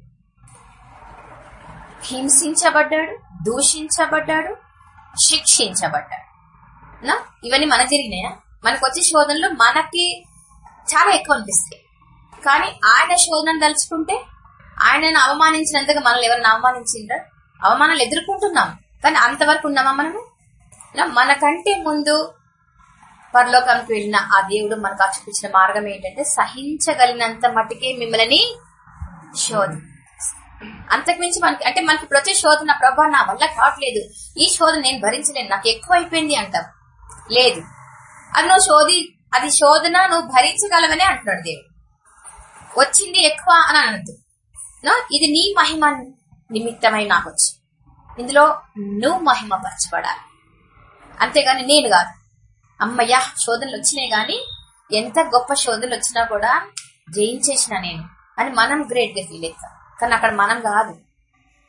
హింసించబడ్డాడు దూషించబడ్డాడు శిక్షించబడ్డాడు. నా? ఇవన్నీ మన జరిగినాయా? మనకు వచ్చే శోధనలు మనకి చాలా ఎక్కువ అనిపిస్తాయి. కానీ ఆయన శోధనను తలుచుకుంటే ఆయనను అవమానించినంతగా మనల్ని ఎవరిని అవమానించిండ్రా? అవమానాలు ఎదుర్కొంటున్నాం. కానీ అంతవరకు ఉన్నామా మనము? మనకంటే ముందు పరలోకానికి వెళ్ళిన ఆ దేవుడు మనకు చూపించిన మార్గం ఏంటంటే సహించగలిగినంత మట్టుకే మిమ్మల్ని శోధ. అంతకుమించి మనకి అంటే మనకి ప్రతి శోధన ప్రభా నా వల్ల కావట్లేదు. ఈ శోధన నేను భరించలేను. నాకు ఎక్కువ అయిపోయింది అంటాం లేదు. అది నువ్వు శోధి అది శోధన నువ్వు భరించగలవనే అంటున్నాడు దేవుడు. వచ్చింది ఎక్కువ అని అనద్దు. ఇది నీ మహిమ నిమిత్తమై నాకు వచ్చి ఇందులో నువ్వు మహిమ పరచబడాలి అంతేగాని నేను కాదు. అమ్మయ్యా శోధనలు వచ్చినాయి గాని ఎంత గొప్ప శోధనలు వచ్చినా కూడా జయించేసిన నేను అని మనం గ్రేట్గా ఫీల్ అవుతాం కానీ అక్కడ మనం కాదు.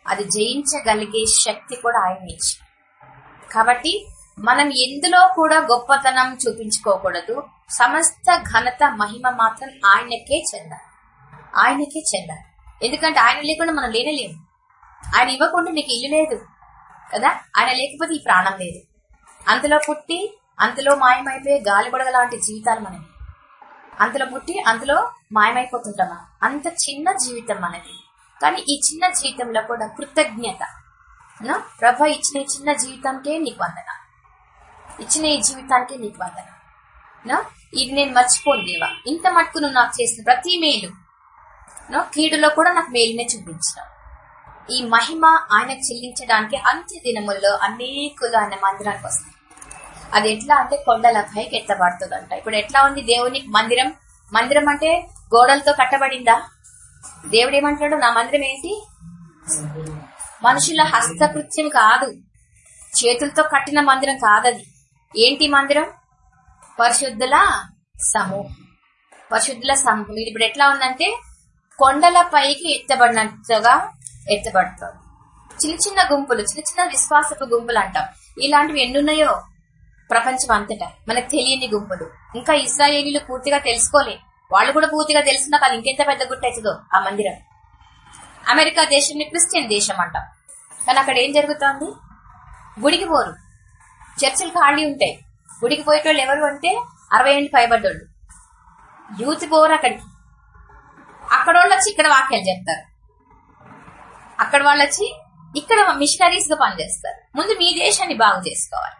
అది జయించగలిగే శక్తి కూడా ఆయన ఇచ్చి కాబట్టి మనం ఎందులో కూడా గొప్పతనం చూపించుకోకూడదు. సమస్త ఘనత మహిమ మాత్రం ఆయనకే చెందాలి. ఆయనకే చెందాలి ఎందుకంటే ఆయన లేకుండా మనం లేనలేము. ఆయన ఇవ్వకుండా నీకు ఇల్లు లేదు కదా? ఆయన లేకపోతే ఈ ప్రాణం లేదు. అంతలో పుట్టి అంతలో మాయమైపోయే గాలిబడగ లాంటి జీవితాలు మనవి. అంతలో పుట్టి అంతలో మాయమైపోతుంటామా? అంత చిన్న జీవితం మనది. కానీ ఈ చిన్న జీవితంలో కూడా కృతజ్ఞత నా? ప్రభ ఇచ్చిన ఈ చిన్న జీవితానికే నీకు వందన. ఇచ్చిన ఈ జీవితానికే నీకు వందన నా? ఇది నేను మర్చిపోను దేవా. ఇంత మట్టుకు నువ్వు నాకు చేసిన ప్రతి మేలు నో కీడులో కూడా నాకు మేలునే చూపించిన. ఈ మహిమ ఆయన చెల్లించడానికి అంత్య దినముల్లో అనేకులు ఆయన మందిరానికి వస్తాయి అది ఎట్లా అంటే కొండల పైకి ఎత్తబడుతుందంట ఇప్పుడు ఎట్లా ఉంది దేవునికి మందిరం? మందిరం అంటే గోడలతో కట్టబడిందా? దేవుడు ఏమంటున్నాడు? నా మందిరం ఏంటి? మనుషుల హస్తకృత్యం కాదు. చేతులతో కట్టిన మందిరం కాదది. ఏంటి మందిరం? పరిశుద్ధుల సమూహం. పరిశుద్ధుల సమూహం. ఇది ఇప్పుడు ఎట్లా ఉందంటే కొండల పైకి ఎత్తబడినట్టుగా ఎత్తబడతాడు చిన్న చిన్న గుంపులు చిన్న చిన్న విశ్వాసపు గుంపులు అంటాం. ఇలాంటివి ఎన్నున్నాయో ప్రపంచం అంతటా మనకు తెలియని గుంపులు. ఇంకా ఇస్రాయేలీలు పూర్తిగా తెలుసుకోలే. వాళ్ళు కూడా పూర్తిగా తెలుసున్నా కానీ ఇంకెంత పెద్ద గుట్టవుతుందో ఆ మందిరం. అమెరికా దేశంని క్రిస్టియన్ దేశం అంటాం. కానీ అక్కడ ఏం జరుగుతోంది? గుడికి పోరు. చర్చిలు ఖాళీ ఉంటాయి. గుడికి పోయేటోళ్ళు ఎవరు అంటే అరవై ఏళ్ళు పైబడ్డోళ్ళు. యూత్ పోరు అక్కడికి. అక్కడ వాళ్ళు వచ్చి ఇక్కడ వాక్యాలు చెప్తారు. అక్కడ వాళ్ళు వచ్చి ఇక్కడ మిషనరీస్గా పనిచేస్తారు. ముందు మీ దేశాన్ని బాగు చేసుకోవాలి.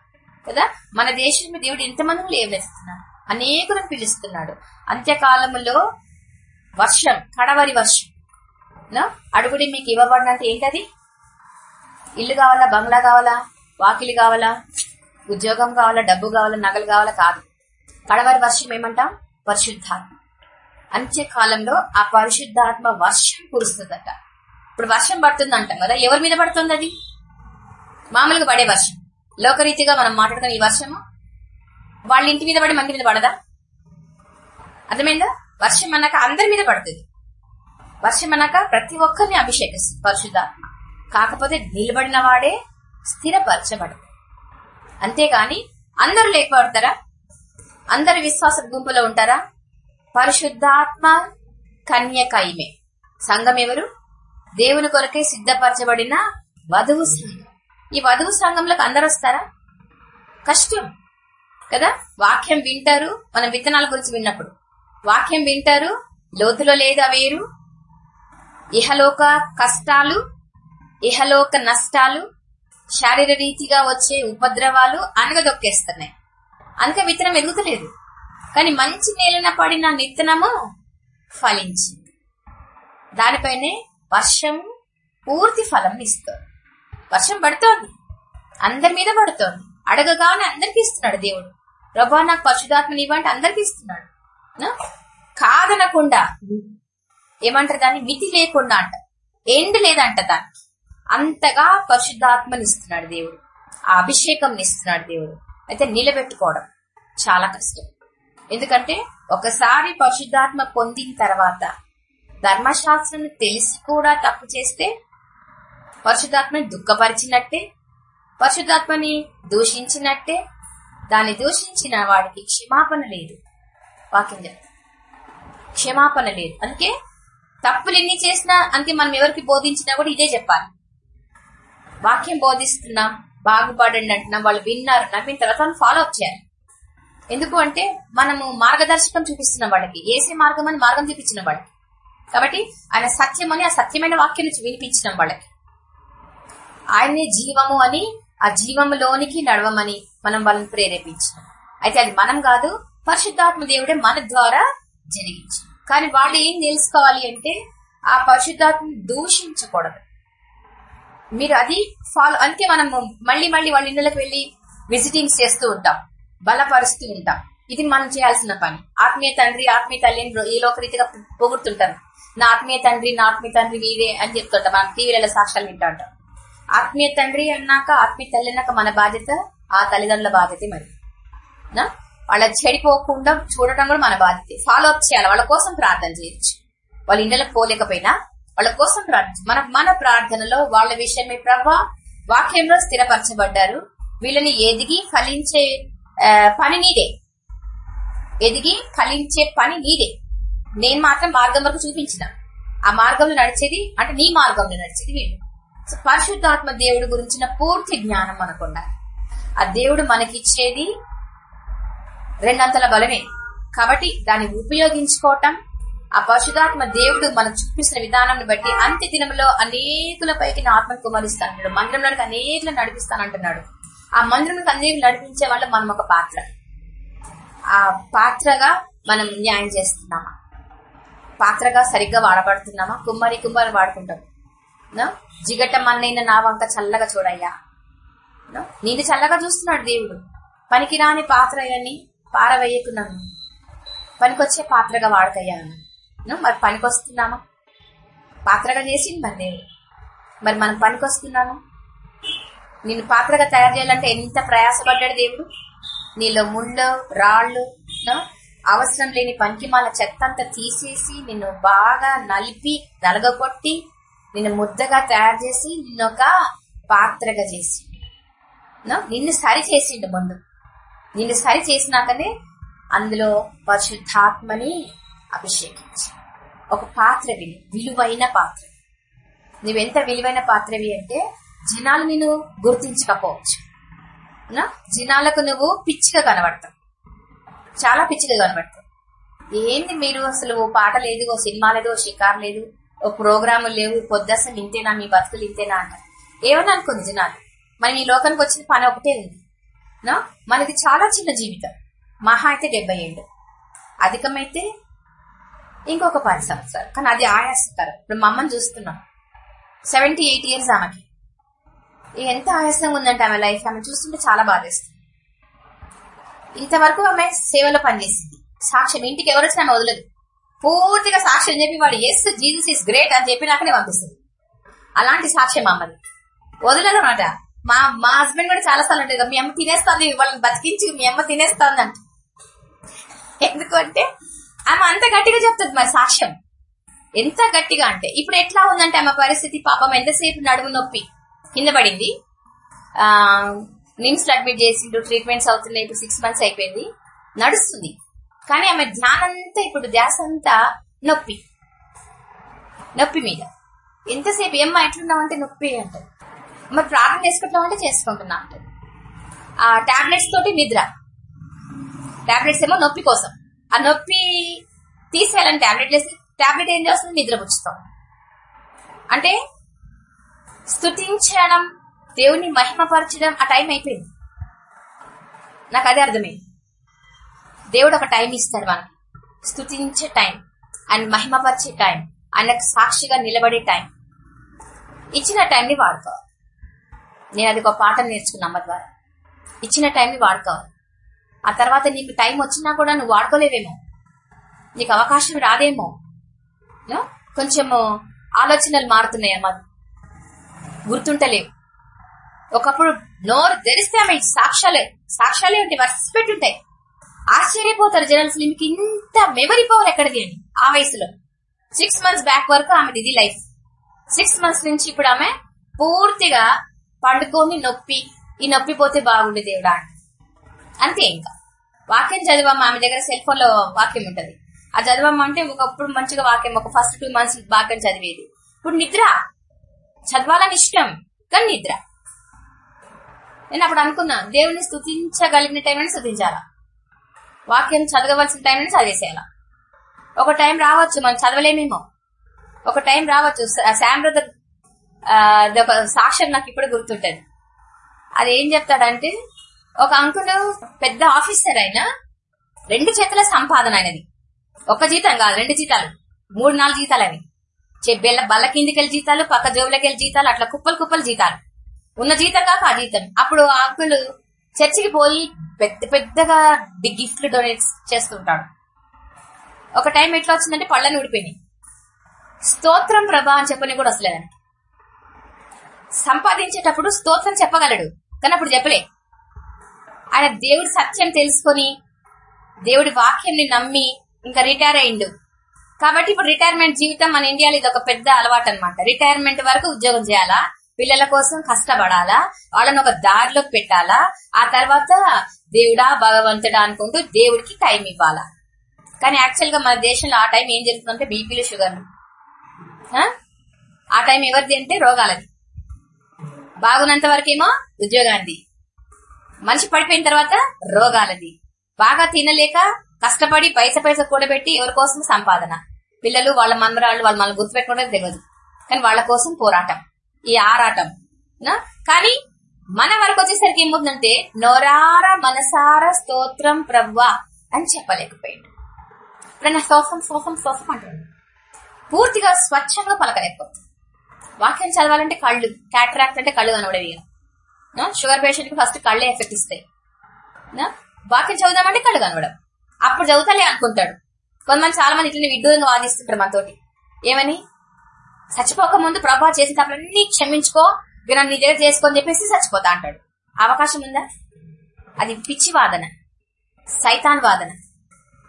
కదా? మన దేశం దేవుడు ఎంతమంది లేవేస్తున్నాడు అనేకులను పిలుస్తున్నాడు. అంత్యకాలములో వర్షం కడవరి వర్షం. అడుగుడి మీకు ఇవ్వబడినంటే ఏంటది? ఇల్లు కావాలా? బంగ్లా కావాలా? వాకిలి కావాలా? ఉద్యోగం కావాలా? డబ్బు కావాలా? నగలు కావాలా? కాదు. కడవరి వర్షం ఏమంటాం? పరిశుద్ధాత్మ. అంత్యకాలంలో ఆ పరిశుద్ధాత్మ వర్షం కురుస్తుందట. ఇప్పుడు వర్షం పడుతుంది అంటాం కదా ఎవరి మీద పడుతుంది అది మామూలుగా పడే వర్షం. లోకరీతిగా మనం మాట్లాడుతున్న ఈ వర్షము? వాళ్ళ ఇంటి మీద పడి మంది మీద పడదా? అర్థమైందా? వర్షం అన్నాక అందరి మీద పడుతుంది. వర్షం అన్నాక ప్రతి ఒక్కరిని అభిషేకిస్తుంది పరిశుద్ధాత్మ. కాకపోతే నిలబడిన వాడే స్థిరపరచబడదు అంతేగాని అందరూ లేకపోతారా? అందరు విశ్వాస గుంపులో ఉంటారా? పరిశుద్ధాత్మ కన్యకైమే. సంఘం ఎవరు దేవుని కొరకే సిద్ధపరచబడిన వధువు సంఘం. ఈ వధువు సంఘంలోకి అందరు వస్తారా? కష్టం. కదా? వాక్యం వింటారు. మనం విత్తనాల గురించి విన్నప్పుడు. వాక్యం వింటారు. లోతులో లేదా వేరు ఇహలోక కష్టాలు ఇహలోక నష్టాలు శారీర రీతిగా వచ్చే ఉపద్రవాలు అనగదొక్కేస్తున్నాయి. అందుకే విత్తనం ఎదుగుతలేదు. కానీ మంచి నేలన పడిన నిత్తనము ఫలించింది. దానిపైనే వర్షం పూర్తి ఫలం ఇస్తుంది. వర్షం పడుతోంది. అందరి మీద పడుతోంది. అడగగానే అందరికి ఇస్తున్నాడు దేవుడు. ప్రభా నాకు పశుధాత్మని ఇవ్వంటే అందరికి ఇస్తున్నాడు. కాదనకుండా. ఏమంటారు దాన్ని? మితి లేకుండా అంట. ఎండ్ లేదంట దానికి. అంతగా పరిశుద్ధాత్మని ఇస్తున్నాడు దేవుడు. ఆ అభిషేకం ఇస్తున్నాడు దేవుడు. అయితే నిలబెట్టుకోవడం చాలా కష్టం. ఎందుకంటే ఒకసారి పరిశుద్ధాత్మ పొందిన తర్వాత ధర్మశాస్త్రం తెలిసి కూడా తప్పు చేస్తే పరిశుద్ధాత్మని దుఃఖపరిచినట్టే పరిశుద్ధాత్మని దూషించినట్టే దాన్ని దూషించిన వాడికి క్షమాపణ లేదు. వాక్యం క్షమాపణ లేదు. అందుకే తప్పులు ఎన్ని చేసినా అందుకే మనం ఎవరికి బోధించినా కూడా ఇదే చెప్పాలి. వాక్యం బోధిస్తున్నాం బాగుపడండి అంటున్నాం వాళ్ళు విన్నారు నమ్మిన తర్వాత వాళ్ళు ఫాలో అప్ చేయాలి. ఎందుకు అంటే మనము మార్గదర్శకం చూపిస్తున్న వాళ్ళకి ఏసే మార్గం అని మార్గం చూపించిన వాళ్ళకి. కాబట్టి ఆయన సత్యం అని ఆ సత్యమైన వాక్యం వినిపించిన వాళ్ళకి. ఆయనే జీవము అని ఆ జీవములోనికి నడవమని మనం వాళ్ళని ప్రేరేపించాం అయితే అది మనం కాదు పరిశుద్ధాత్మ దేవుడే మన ద్వారా జరిగించి. కానీ వాళ్ళు ఏం తెలుసుకోవాలి అంటే ఆ పరిశుద్ధాత్మని దూషించకూడదు. మీరు అది ఫాలో అంతే మనం మళ్ళీ మళ్ళీ వాళ్ళ ఇళ్ళకి వెళ్ళి విజిటింగ్స్ చేస్తూ ఉంటాం. బలపరుస్తూ ఉంటాం. ఇది మనం చేయాల్సిన పని. ఆత్మీయ తండ్రి ఆత్మీయ తల్లిని రో- ఈ లోకరీతిగా పొగుడుతుంటారు? నా ఆత్మీయ తండ్రి నా ఆత్మీయ తండ్రి వీరే అని చెప్తుంటాం. మనం టీవీలలో సాక్ష్యాలు వింటూ ఉంటాం ఆత్మీయ తండ్రి అన్నాక ఆత్మీయ తల్లి అన్నాక మన బాధ్యత ఆ తల్లిదండ్రుల బాధ్యత మరి. వాళ్ళ చెడిపోకుండా చూడటం కూడా మన బాధ్యత. ఫాలో అప్ చేయాలి. వాళ్ళ కోసం ప్రార్థన చేయొచ్చు. వాళ్ళ ఇండ్లకు పోలేకపోయినా వాళ్ళ కోసం ప్రార్థన మన మన ప్రార్థనలో వాళ్ళ విషయమే ప్రభా వాక్యంలో స్థిరపరచబడ్డారు. వీళ్ళని ఎదిగి ఫలించే పని నీదే. ఎదిగి ఫలించే పని నీదే. నేను మాత్రం మార్గం వరకు చూపించిన. ఆ మార్గంలో నడిచేది అంటే నీ మార్గంలో నడిచేది వీళ్ళు. సో పరిశుద్ధాత్మ దేవుడి గురించిన పూర్తి జ్ఞానం మనకు ఉండాలి ఆ దేవుడు మనకిచ్చేది రెండంతల బలమే. కాబట్టి దాన్ని ఉపయోగించుకోవటం ఆ పరిశుధాత్మ దేవుడు మనకు చూపిస్తున్న విధానం బట్టి అంత్య దినంలో అనేకుల పైకి నా ఆత్మను కుమరిస్తాను మందిరంలోనికి అనేకులను నడిపిస్తానంటున్నాడు. ఆ మందిరంలోకి అందరికి నడిపించే వాళ్ళు మనం ఒక పాత్ర. ఆ పాత్రగా మనం న్యాయం చేస్తున్నామా? పాత్రగా సరిగ్గా వాడబడుతున్నామా? కుమ్మరి కుమ్మరి వాడుకుంటాం. జిగట మన్నైన నా వంక చల్లగా చూడయ్యా. నేను చల్లగా చూస్తున్నాడు దేవుడు. పనికిరాని పాత్ర అని పారవేయకున్నాను. పనికొచ్చే పాత్రగా వాడకయ్యా ను? మరి పనికొస్తున్నామా? పాత్రగా చేసింది మరి దేవుడు. మరి మనం పనికొస్తున్నాము? నిన్ను పాత్రగా తయారు చేయాలంటే ఎంత ప్రయాసపడ్డాడు దేవుడు? నీలో ముళ్ళు రాళ్ళు అవసరం లేని పంకిమాల చెత్త అంతా తీసేసి నిన్ను బాగా నలిపి నలగొట్టి నిన్ను ముద్దగా తయారు చేసి నిన్ను ఒక పాత్రగా చేసి. నిన్ను సరి చేసిండు ముందు. నిన్ను సరి చేసినాకనే అందులో పరిశుద్ధాత్మని అభిషేకించి. ఒక పాత్ర విలువైన పాత్ర. నువ్వెంత విలువైన పాత్రవి అంటే జనాలు నేను గుర్తించకపోవచ్చు. నా? జనాలకు నువ్వు పిచ్చిగా కనబడతావు. చాలా పిచ్చిగా కనబడతావు. ఏంది మీరు అసలు ఓ పాట లేదు ఓ సినిమా లేదు ఓ షికార్ లేదు ఓ ప్రోగ్రామ్ లేవు పొద్దు అసలు ఇంతేనా మీ బతుకులు ఇంతేనా అంటారు ఏమని అనుకుంది జనాలు? మరి ఈ లోకానికి వచ్చిన పని ఒకటే ఉంది. నా? మనది చాలా చిన్న జీవితం. మహా అయితే డెబ్బై ఏళ్ళు. అధికమైతే ఇంకొక పది సంవత్సరాలు. కానీ అది ఆయాసకరం. ఇప్పుడు మా అమ్మని చూస్తున్నాం. సెవెంటీ ఎయిట్ ఇయర్స్ ఆమెకి. ఎంత ఆయాసంగా ఉందంటే ఆమె లైఫ్ ఆమె చూస్తుంటే చాలా బాధేస్తుంది. ఇంతవరకు ఆమె సేవలో పనిచేసింది. సాక్ష్యం ఇంటికి ఎవరు వచ్చినా ఆమె వదలదు. పూర్తిగా సాక్ష్యం చెప్పి వాడు ఎస్ జీసస్ ఇస్ గ్రేట్ అని చెప్పినాకనే పంపిస్తుంది. అలాంటి సాక్ష్యం అమ్మది. వదలనమాట మా మా హస్బెండ్ కూడా చాలా సార్లు ఉంటుంది మీ అమ్మ తినేస్తుంది వాళ్ళని బతికించి మీ అమ్మ తినేస్తుంది అంట. ఎందుకంటే ఆమె అంత గట్టిగా చెప్తుంది మరి సాక్ష్యం. ఎంత గట్టిగా అంటే ఇప్పుడు ఎట్లా ఉందంటే ఆమె పరిస్థితి పాపం ఎంతసేపు నడుము నొప్పి. కింద పడింది. నిమ్స్లో అడ్మిట్ చేసిండు ట్రీట్మెంట్స్ అవుతున్నాయి ఇప్పుడు సిక్స్ మంత్స్ అయిపోయింది. నడుస్తుంది. కానీ ఆమె ధ్యానం అంతా ఇప్పుడు ధ్యాస అంతా నొప్పి. నొప్పి మీద. ఎంతసేపు ఏమ్మా ఎట్లున్నావు? అంటే నొప్పి అంటారు మరి ప్రార్థన చేసుకుంటున్నాం అంటే చేసుకుంటున్నా అంటారు ఆ టాబ్లెట్స్ తోటి నిద్ర. టాబ్లెట్స్ ఏమో నొప్పి కోసం. ఆ నొప్పి తీసేయాలని టాబ్లెట్ వేసి టాబ్లెట్ ఏం చేస్తుంది? నిద్ర పుచ్చుతాం అంటే స్థుతించడం దేవుని మహిమపరచడం ఆ టైం అయిపోయింది. నాకు అదే అర్థమైంది. దేవుడు ఒక టైం ఇస్తాడు మనకి. స్థుతించే టైం. ఆయన మహిమపరిచే టైం. ఆయనకు సాక్షిగా నిలబడే టైం. ఇచ్చిన టైంని వాడుకోవాలి. నేను అది ఒక పాఠం నేర్చుకున్నా అమ్మ ద్వారా. ఇచ్చిన టైంని వాడుకోవాలి. ఆ తర్వాత నీకు టైం వచ్చినా కూడా నువ్వు వాడుకోలేవేమో. నీకు అవకాశం రాదేమో. కొంచెము ఆలోచనలు మారుతున్నాయి అమ్మ. గుర్తుంటలేవు. ఒకప్పుడు నోరు తెరిస్తే ఆమె సాక్ష్యాలే. సాక్ష్యాలే ఉంటే మర్చిపెట్టుంటాయి పెట్టుంటాయి ఆశ్చర్యపోతారు జనరల్స్ అసలు ఇంత మెమరీ పవర్ ఎక్కడిది అని ఆ వయసులో. సిక్స్ మంత్స్ బ్యాక్ వరకు ఆమె ఇది లైఫ్ సిక్స్ మంత్స్ నుంచి ఇప్పుడు ఆమె పూర్తిగా పండుకొని నొప్పి. ఈ నొప్పి పోతే బాగుండే దేవుడా అంతే ఇంకా. వాక్యం చదివమ్మ ఆమె దగ్గర సెల్ ఫోన్లో వాక్యం ఉంటది. ఆ చదివమ్మ అంటే ఒకప్పుడు మంచిగా వాక్యం ఒక ఫస్ట్ టూ మంత్స్ వాక్యం చదివేది. ఇప్పుడు నిద్ర. చదవాలని ఇష్టం కానీ నిద్ర. నేను అప్పుడు అనుకున్నా దేవుని స్థుతించగలిగిన టైం అని స్తుతించాలా? వాక్యం చదవవలసిన టైం అని చదివేసేయాలా? ఒక టైం రావచ్చు మనం చదవలేమేమో. ఒక టైం రావచ్చు సా- శామ్ బ్రదర్ అది ఒక సాక్ష్యం నాకు ఇప్పుడు గుర్తుంటది. అది ఏం చెప్తాడంటే ఒక అంకుల్ పెద్ద ఆఫీసర్ అయినా రెండు చేతుల సంపాదన ఆయనది. ఒక జీతం కాదు రెండు జీతాలు. మూడు నాలుగు జీతాలు అవి బెల్ల బల్ల కిందికెళ్ళి జీతాలు పక్క జోబులకెళ్ళి జీతాలు అట్లా కుప్పలు కుప్పలు జీతాలు. ఉన్న జీతం కాక ఆ జీతం. అప్పుడు ఆ చర్చికి పోయి పెద్ద పెద్దగా గిఫ్ట్లు డొనేట్ చేస్తుంటాడు. ఒక టైం ఎట్లా వచ్చిందంటే పళ్ళని ఊడిపోయినాయి. స్తోత్రం ప్రభా అని చెప్పని కూడా వస్తలేదండి సంపాదించేటప్పుడు స్తోత్రం చెప్పగలడు కానీ అప్పుడు చెప్పలే. ఆయన దేవుడి సత్యం తెలుసుకొని దేవుడి వాక్యంని నమ్మి ఇంకా రిటైర్ అయిండు. కాబట్టి ఇప్పుడు రిటైర్మెంట్ జీవితం మన ఇండియాలో ఇది ఒక పెద్ద అలవాటు అనమాట రిటైర్మెంట్ వరకు ఉద్యోగం చేయాలా? పిల్లల కోసం కష్టపడాలా? వాళ్ళని ఒక దారిలోకి పెట్టాలా? ఆ తర్వాత దేవుడా భగవంతుడా అనుకుంటూ దేవుడికి టైం ఇవ్వాలా? కానీ యాక్చువల్గా మన దేశంలో ఆ టైం ఏం జరుగుతుందంటే బీపీలు షుగర్లు ఆ? ఆ టైం ఎవరిది అంటే రోగాలది. బాగున్నంత వరకేమో ఉద్యోగాన్ని మనిషి పడిపోయిన తర్వాత రోగాలది. బాగా తినలేక కష్టపడి పైస పైస కూడబెట్టి ఎవరి కోసం సంపాదన? పిల్లలు వాళ్ళ మనమరాళ్ళు వాళ్ళు మనల్ని గుర్తుపెట్టుకోవడం తెలియదు కానీ వాళ్ళ కోసం పోరాటం. ఈ ఆరాటం. కానీ మన వరకు వచ్చేసరికి ఏమవుతుందంటే నోరార మనసార స్తోత్రం ప్రవ్వా అని చెప్పలేకపోయాడు. ఎప్పుడైనా నా స్తోత్రం స్తోత్రం స్తోత్రం అంటాడు పూర్తిగా స్వచ్ఛంగా పలకలేకపోతుంది. వాక్యం చదవాలంటే కళ్ళు క్యాట్రాక్ట్ అంటే కళ్ళు కనబడేవి షుగర్ పేషెంట్కి ఫస్ట్ కళ్ళే ఎఫెక్ట్ ఇస్తాయి. వాక్యం చదువుదామంటే కళ్ళు కనబడం అప్పుడు చదువుతాలే అనుకుంటాడు. కొంతమంది చాలా మంది ఇట్లనే విడ్డూరంగా వాదిస్తుంటారు మనతోటి ఏమని? చచ్చిపోక ముందు ప్రభా చేసిన తప్పులన్నీ క్షమించుకో ఇక నీ దగ్గర చేసుకొని చెప్పేసి చచ్చిపోతా అంటాడు. అవకాశం ఉందా? అది పిచ్చి వాదన. సైతాన్ వాదన.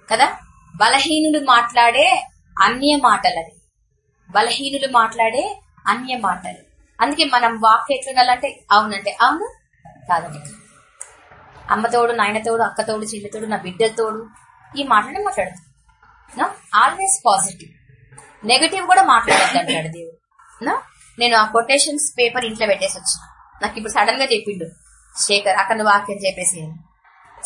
కదా? బలహీనులు మాట్లాడే అన్య మాటలు అది బలహీనులు మాట్లాడే అన్య మాటలు. అందుకే మనం వాక్ ఎట్లుండాలంటే అవునంటే అవును కాదంటే అమ్మతోడు అమ్మ తోడు చెల్లెతోడు నా బిడ్డలతోడు తోడు చెల్లి తోడు నా ఆల్వేస్ పాజిటివ్ నెగటివ్ కూడా మాట్లాడద్దు అంటాడు దేవుడు. నా? నేను ఆ కొటేషన్స్ పేపర్ ఇంట్లో పెట్టేసి వచ్చిన. నాకు ఇప్పుడు సడన్గా చెప్పిండు. శేఖర్ అక్కడ వాక్యం చెప్పేసి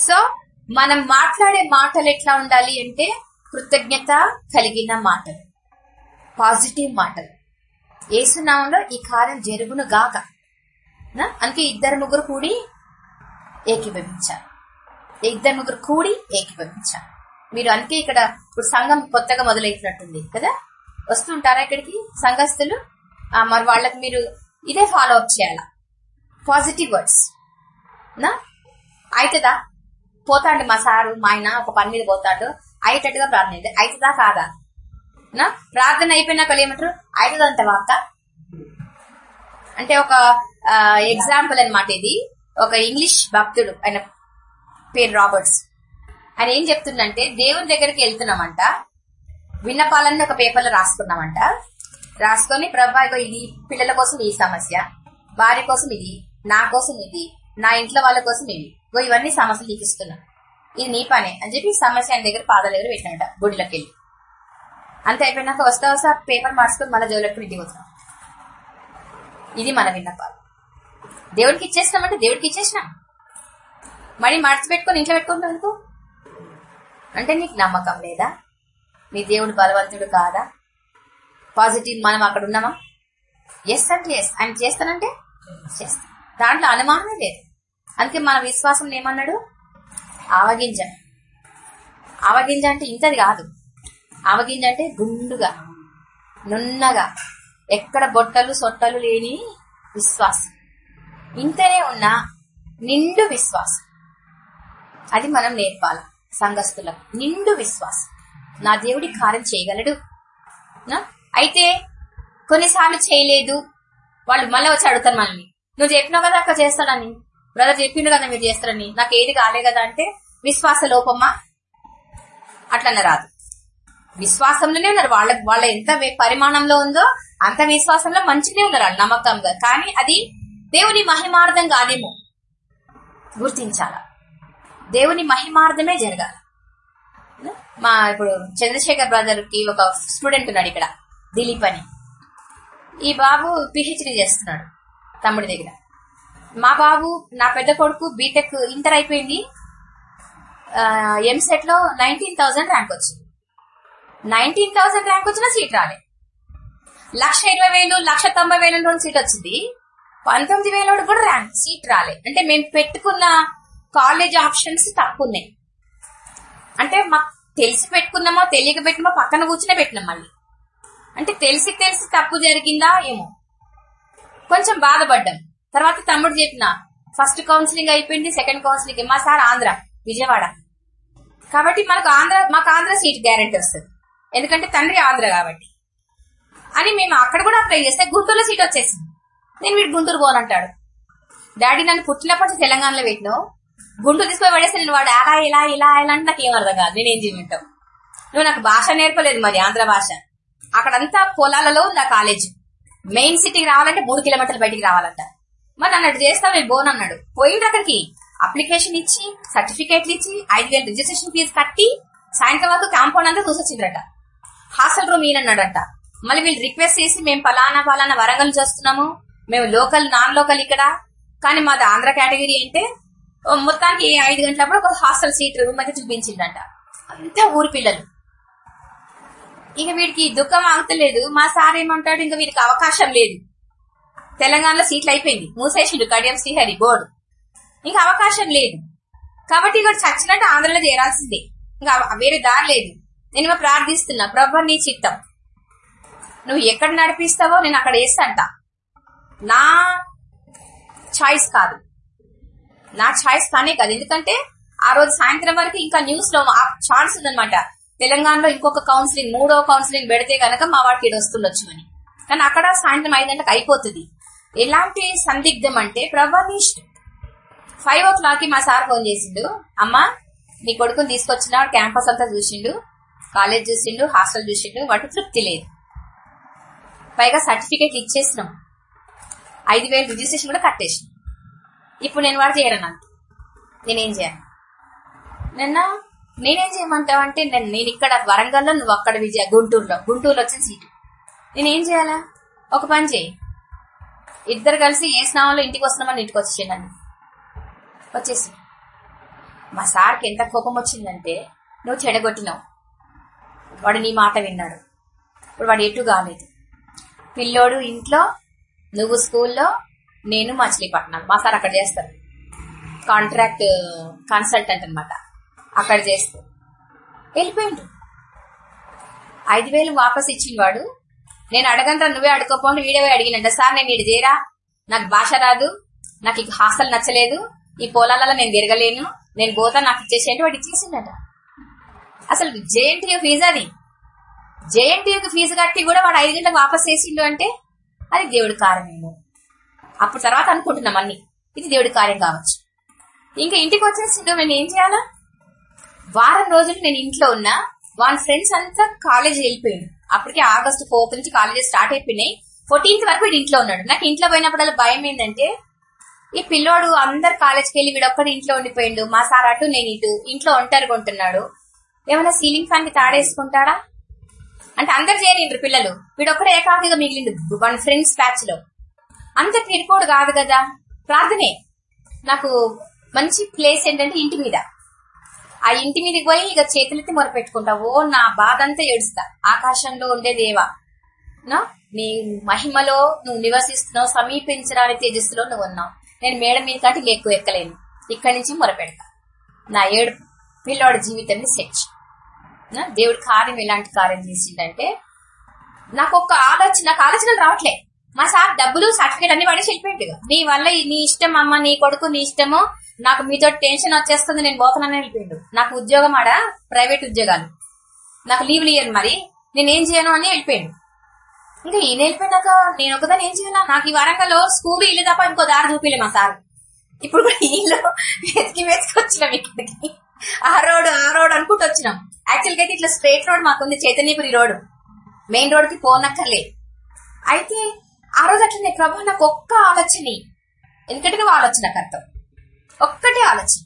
సో మనం మాట్లాడే మాటలు ఎట్లా ఉండాలి అంటే కృతజ్ఞత కలిగిన మాటలు. పాజిటివ్ మాటలు. ఏసునామంలో ఈ కార్యం జరుగును గాక. నా? అందుకే ఇద్దరు ముగ్గురు కూడి ఏకీభవించారు ఇద్దరు ముగ్గురు కూడి ఏకీభవించారు మీరు అందుకే ఇక్కడ ఇప్పుడు సంఘం కొత్తగా మొదలైనట్టుంది కదా? వస్తుంటారా ఇక్కడికి సంఘస్థులు? మరి వాళ్ళకి మీరు ఇదే ఫాలో అప్ చేయాలా? పాజిటివ్ వర్డ్స్ నా? అవుతుందా పోతాడు మా సారు మా ఆయన ఒక పని మీద పోతాడు. అయ్యేటట్టుగా ప్రార్థన చేయండి. అవుతుందా కాదా? నా? ప్రార్థన అయిపోయినాక వాళ్ళు ఏమంటారు? అవుతుందంట అంటే ఒక ఎగ్జాంపుల్ అనమాట ఇది. ఒక ఇంగ్లీష్ భక్తుడు ఆయన పేరు రాబర్ట్స్. ఆయన ఏం చెప్తుందంటే దేవుని దగ్గరికి వెళ్తున్నామంట విన్నపాలన్నీ ఒక పేపర్లో రాసుకున్నామంట. రాసుకొని ప్రభా ఇది పిల్లల కోసం ఈ సమస్య వారి కోసం ఇది నా కోసం ఇది నా ఇంట్లో వాళ్ళ కోసం ఇవి ఇగో ఇవన్నీ సమస్యలు నీకు ఇది నీ పనే అని చెప్పి సమస్య ఆయన దగ్గర పాదాల దగ్గర పెట్టినట గుడిలోకి వెళ్ళి. అంతే అయిపోయినాక వస్తా వస్తా పేపర్ మార్చుకొని మళ్ళీ జోలెట్టుకుని ఇంటికి వస్తాం ఇది మన విన్నపాలు. దేవుడికి ఇచ్చేసినామంటే దేవుడికి ఇచ్చేసినాం. మళ్ళీ మార్చి పెట్టుకొని ఇంట్లో పెట్టుకుంటాం అనుకో అంటే నీకు నమ్మకం లేదా? నీ దేవుడు బలవంతుడు కాదా? పాజిటివ్ మనం అక్కడ ఉన్నామా? ఎస్ అంటే ఎస్ ఆయన చేస్తానంటే? చేస్తాను దాంట్లో అనుమానమే లేదు. అందుకే మన విశ్వాసం ఏమన్నాడు? ఆవగింజ. ఆవగింజ అంటే ఇంతది కాదు. ఆవగింజ అంటే గుండుగా నున్నగా ఎక్కడ బొట్టలు సొట్టలు లేని విశ్వాసం. ఇంతనే ఉన్న నిండు విశ్వాసం. అది మనం నేర్పాలి? సంఘస్థులకు నిండు విశ్వాసం. నా దేవుడి కార్యం చేయగలడు. అయితే కొన్నిసార్లు చేయలేదు. వాళ్ళు మళ్ళీ వచ్చి అడుగుతారు మనల్ని. నువ్వు చెప్పినావు కదా అక్క చేస్తాడని. బ్రదర్ చెప్పిండు కదా మీరు చేస్తారని. నాకు ఏది కాలే కదా అంటే విశ్వాస లోపమ్మా అట్లన్న రాదు. విశ్వాసంలోనే ఉన్నారు. వాళ్ళ వాళ్ళ ఎంత పరిమాణంలో ఉందో అంత విశ్వాసంలో మంచిగానే ఉన్నారు నమ్మకంగా. కానీ అది దేవుని మహిమార్థం కాదేమో. గుర్తించాలా? దేవుని మహిమార్థమే జరగాలి. మా ఇప్పుడు చంద్రశేఖర్ బ్రదర్కి ఒక స్టూడెంట్ ఉన్నాడు ఇక్కడ దిలీప్ అని. ఈ బాబు పిహెచ్డి చేస్తున్నాడు తమ్ముడి దగ్గర. మా బాబు నా పెద్ద కొడుకు బీటెక్ ఇంటర్ అయిపోయింది. ఎంసెట్లో నైన్టీన్ థౌసండ్ ర్యాంక్ వచ్చింది. నైన్టీన్ థౌసండ్ ర్యాంక్ వచ్చినా సీట్ రాలే. లక్ష ఇరవై వేలు లక్ష తొంభై వేల సీట్ వచ్చింది. పంతొమ్మిది వేల కూడా ర్యాంక్ సీట్ రాలే. అంటే మేము పెట్టుకున్న కాలేజ్ ఆప్షన్స్ తక్కువ ఉన్నాయి అంటే మాకు తెలిసి పెట్టుకున్నామో తెలియక పెట్టినామో పక్కన కూర్చునే పెట్టినాం మళ్ళీ. అంటే తెలిసి తెలిసి తప్పు జరిగిందా ఏమో. కొంచెం బాధపడ్డాం. తర్వాత తమ్ముడు చెప్పిన ఫస్ట్ కౌన్సిలింగ్ అయిపోయింది సెకండ్ కౌన్సిలింగ్ మా సార్ ఆంధ్ర విజయవాడ. కాబట్టి మనకు ఆంధ్ర మాకు ఆంధ్ర సీట్ గ్యారెంటీ వస్తుంది. ఎందుకంటే తండ్రి ఆంధ్ర కాబట్టి. అని మేము అక్కడ కూడా అప్లై చేస్తే గుంటూరులో సీట్ వచ్చేసింది. నేను వీడు గుంటూరు పోనంటాడు. డాడీ నన్ను పుట్టినప్పటి నుంచి తెలంగాణలో పెట్టినావు. గుంటూరు తీసుకొని పడేస్తే నేను వాడు అలా ఇలా ఇలా ఇలా అంటే నాకు ఏం అర్థం కాదు. నేనేం చేయమంటావు? నువ్వు నాకు భాష నేర్పలేదు మరి ఆంధ్ర భాష. అక్కడంతా పొలాలలో ఉంది ఆ కాలేజ్. మెయిన్ సిటీకి రావాలంటే మూడు కిలోమీటర్లు బయటికి రావాలంట. మరి అన్నట్టు చేస్తావు నేను బోన్ అన్నాడు. పోయిండు అక్కడికి అప్లికేషన్ ఇచ్చి సర్టిఫికేట్లు ఇచ్చి ఐదు వేలు రిజిస్ట్రేషన్ ఫీజు కట్టి సాయంత్రం వరకు కాంపౌండ్ అంతా చూసొచ్చిందట హాస్టల్ రూమ్ ఈయనన్నాడంట మళ్ళీ వీళ్ళు రిక్వెస్ట్ చేసి మేము పలానా పలానా వరంగల్ చేస్తున్నాము మేము లోకల్ నాన్ లోకల్ ఇక్కడ. కానీ మాది ఆంధ్ర కేటగిరీ అంటే మొత్తానికి ఐదు గంటలప్పుడు ఒక హాస్టల్ సీట్ మధ్య చూపించిందంట. అంతా ఊరి పిల్లలు. ఇక వీడికి దుఃఖం ఆగుతలేదు. మా సార్ ఏమంటాడు? ఇంకా వీడికి అవకాశం లేదు. తెలంగాణలో సీట్లు అయిపోయింది. మూసేసిండు కడియం శ్రీహరి బోర్డు. ఇంకా అవకాశం లేదు. కాబట్టి ఇక చచ్చినట్టు ఆంధ్రలో చేరాల్సిందే ఇంకా వేరే దారి లేదు. నేను ప్రార్థిస్తున్నా. ప్రభు నీ చిత్తం. నువ్వు ఎక్కడ నడిపిస్తావో నేను అక్కడ వేస్తాంట నా చాయిస్ కాదు. నా ఛాయిస్ కానే కాదు. ఎందుకంటే ఆ రోజు సాయంత్రం వరకు ఇంకా న్యూస్లో ఛాన్స్ ఉందన్నమాట. తెలంగాణలో ఇంకొక కౌన్సిలింగ్ మూడో కౌన్సిలింగ్ పెడితే కనుక మా వాడికి వస్తుండొచ్చు అని. కానీ అక్కడ సాయంత్రం ఐదు గంటలకు అయిపోతుంది. ఎలాంటి సందిగ్ధం అంటే ప్రభా ఫైవ్ ఓ క్లాక్కి మా సార్ ఫోన్ చేసిండు. అమ్మా నీ కొడుకుని తీసుకొచ్చిన క్యాంపస్ అంతా చూసిండు. కాలేజ్ చూసిండు హాస్టల్ చూసిండు. వాటి తృప్తి లేదు. పైగా సర్టిఫికేట్ ఇచ్చేసినాం. ఐదు వేలు రిజిస్ట్రేషన్ కూడా కట్టేసినాం. ఇప్పుడు నేను వాడు చేయను నేనేం చేయాలి నిన్న నేనేం చేయమంటావు అంటే నేను నేను ఇక్కడ వరంగల్లో నువ్వు అక్కడ విజయ గుంటూరులో. గుంటూరులో వచ్చిన సీటు. నేనేం చేయాలా? ఒక పని చేయి. ఇద్దరు కలిసి ఏ స్నామంలో ఇంటికి వస్తున్నామని ఇంటికి వచ్చేయండి వచ్చేసి మా సార్కి ఎంత కోపం వచ్చిందంటే నువ్వు చెడగొట్టినావు. వాడు నీ మాట విన్నాడు. ఇప్పుడు వాడు ఎటు కాలేదు. పిల్లోడు ఇంట్లో నువ్వు స్కూల్లో నేను మచిలీపట్నం మా సార్ అక్కడ చేస్తారు. కాంట్రాక్ట్ కన్సల్టెంట్ అనమాట అక్కడ చేస్తూ వెళ్ళిపోయిండు. ఐదు వేలు వాపస్ ఇచ్చిన వాడు. నేను అడగంటా నువ్వే అడుకోపోండి వీడియో అడిగినంట సార్ నేను వీడు చేరా నాకు భాష రాదు. నాకు ఇక హాస్టల్ నచ్చలేదు. ఈ పొలాలలో నేను తిరగలేను. నేను పోతా నాకు ఇచ్చేసేయండి. వాడు ఇచ్చేసిండట. అసలు జేఎన్టీయూ ఫీజు అది. జేఎన్టీయూకి ఫీజు కట్టి కూడా వాడు ఐదు గంటలకు వాపస్ చేసిండు అంటే అది దేవుడి కారణమేమో. అప్పుడు తర్వాత అనుకుంటున్నాం అన్ని. ఇది దేవుడి కార్యం కావచ్చు. ఇంకా ఇంటికి వచ్చేసిండు నేను ఏం చేయాలా? వారం రోజులు నేను ఇంట్లో ఉన్నా వాళ్ళ ఫ్రెండ్స్ అంతా కాలేజ్ వెళ్ళిపోయింది అప్పటికే ఆగస్టు ఫోర్త్ నుంచి కాలేజెస్ స్టార్ట్ అయిపోయినాయి. ఫోర్టీన్త్ వరకు వీడు ఇంట్లో ఉన్నాడు. నాకు ఇంట్లో పోయినప్పుడల్లా భయం ఏంటంటే ఈ పిల్లోడు అందరు కాలేజ్కి వెళ్ళి వీడొక్కడు ఇంట్లో ఉండిపోయిండు. మా సార్ అటు నేను ఇటు. ఇంట్లో ఒంటరి కొంటున్నాడు ఏమైనా సీలింగ్ ఫ్యాన్కి తాడేసుకుంటాడా? అంటే అందరు చేరిండ్రు పిల్లలు. వీడొక్కడే ఏకాకిగా మిగిలిండు. వన్ ఫ్రెండ్స్ బ్యాచ్లో. అంత పిడికోడు కాదు కదా. ప్రార్థనే. నాకు మంచి ప్లేస్ ఏంటంటే ఇంటి మీద. ఆ ఇంటి మీదకి పోయి ఇక చేతులెత్తి మొరపెట్టుకుంటా. ఓ నా బాధ అంతా ఏడుస్తా. ఆకాశంలో ఉండే దేవా నా నీ మహిమలో నువ్వు నివసిస్తున్నావు సమీపించడానికి తేజస్సులో నువ్వు ఉన్నావు. నేను మేడ మీద కంటే ఎక్కువ ఎక్కలేను. ఇక్కడి నుంచి మొరపెడతా. నా ఏడు పిల్లోడి జీవితాన్ని సెట్ దేవుడి కార్యం ఎలాంటి కార్యం చేసిందంటే నాకు ఒక ఆలోచన నాకు ఆలోచనలు రావట్లే. మా సార్ డబ్బులు సర్టిఫికేట్ అన్ని పడేసి వెళ్ళిపోయింది నీ వల్ల నీ ఇష్టం అమ్మ నీ కొడుకు నీ ఇష్టము నాకు మీతో టెన్షన్ వచ్చేస్తుంది నేను పోతున్నానని వెళ్ళిపోయిండు నాకు ఉద్యోగం ఆడ ప్రైవేట్ ఉద్యోగాలు. నాకు లీవ్ ఇయ్యను మరి నేను ఏం చేయను అని వెళ్ళిపోయాడు. ఇంకా ఈయన వెళ్ళిపోయినాక నేను ఒకదాన్ని ఏం చేయాలా నాకు ఈ వరంగల్లో స్కూల్ ఇల్లు తప్ప ఇంకో దారి చూపిలే మా సార్. ఇప్పుడు కూడా ఇల్లు వెతికి వెతికి వచ్చినాం ఇక్కడికి. ఆ రోడ్ ఆ రోడ్ అనుకుంటూ వచ్చినాం. యాక్చువల్గా అయితే ఇట్లా స్ట్రేట్ రోడ్ మాకుంది చైతన్యపురి రోడ్. మెయిన్ రోడ్కి పోనక్కర్లే. అయితే ఆ రోజు అట్లనే ప్రభు నాకు ఒక్క ఆలోచన. ఎందుకంటే నువ్వు ఆలోచన నాకు అర్థం ఒక్కటే ఆలోచన.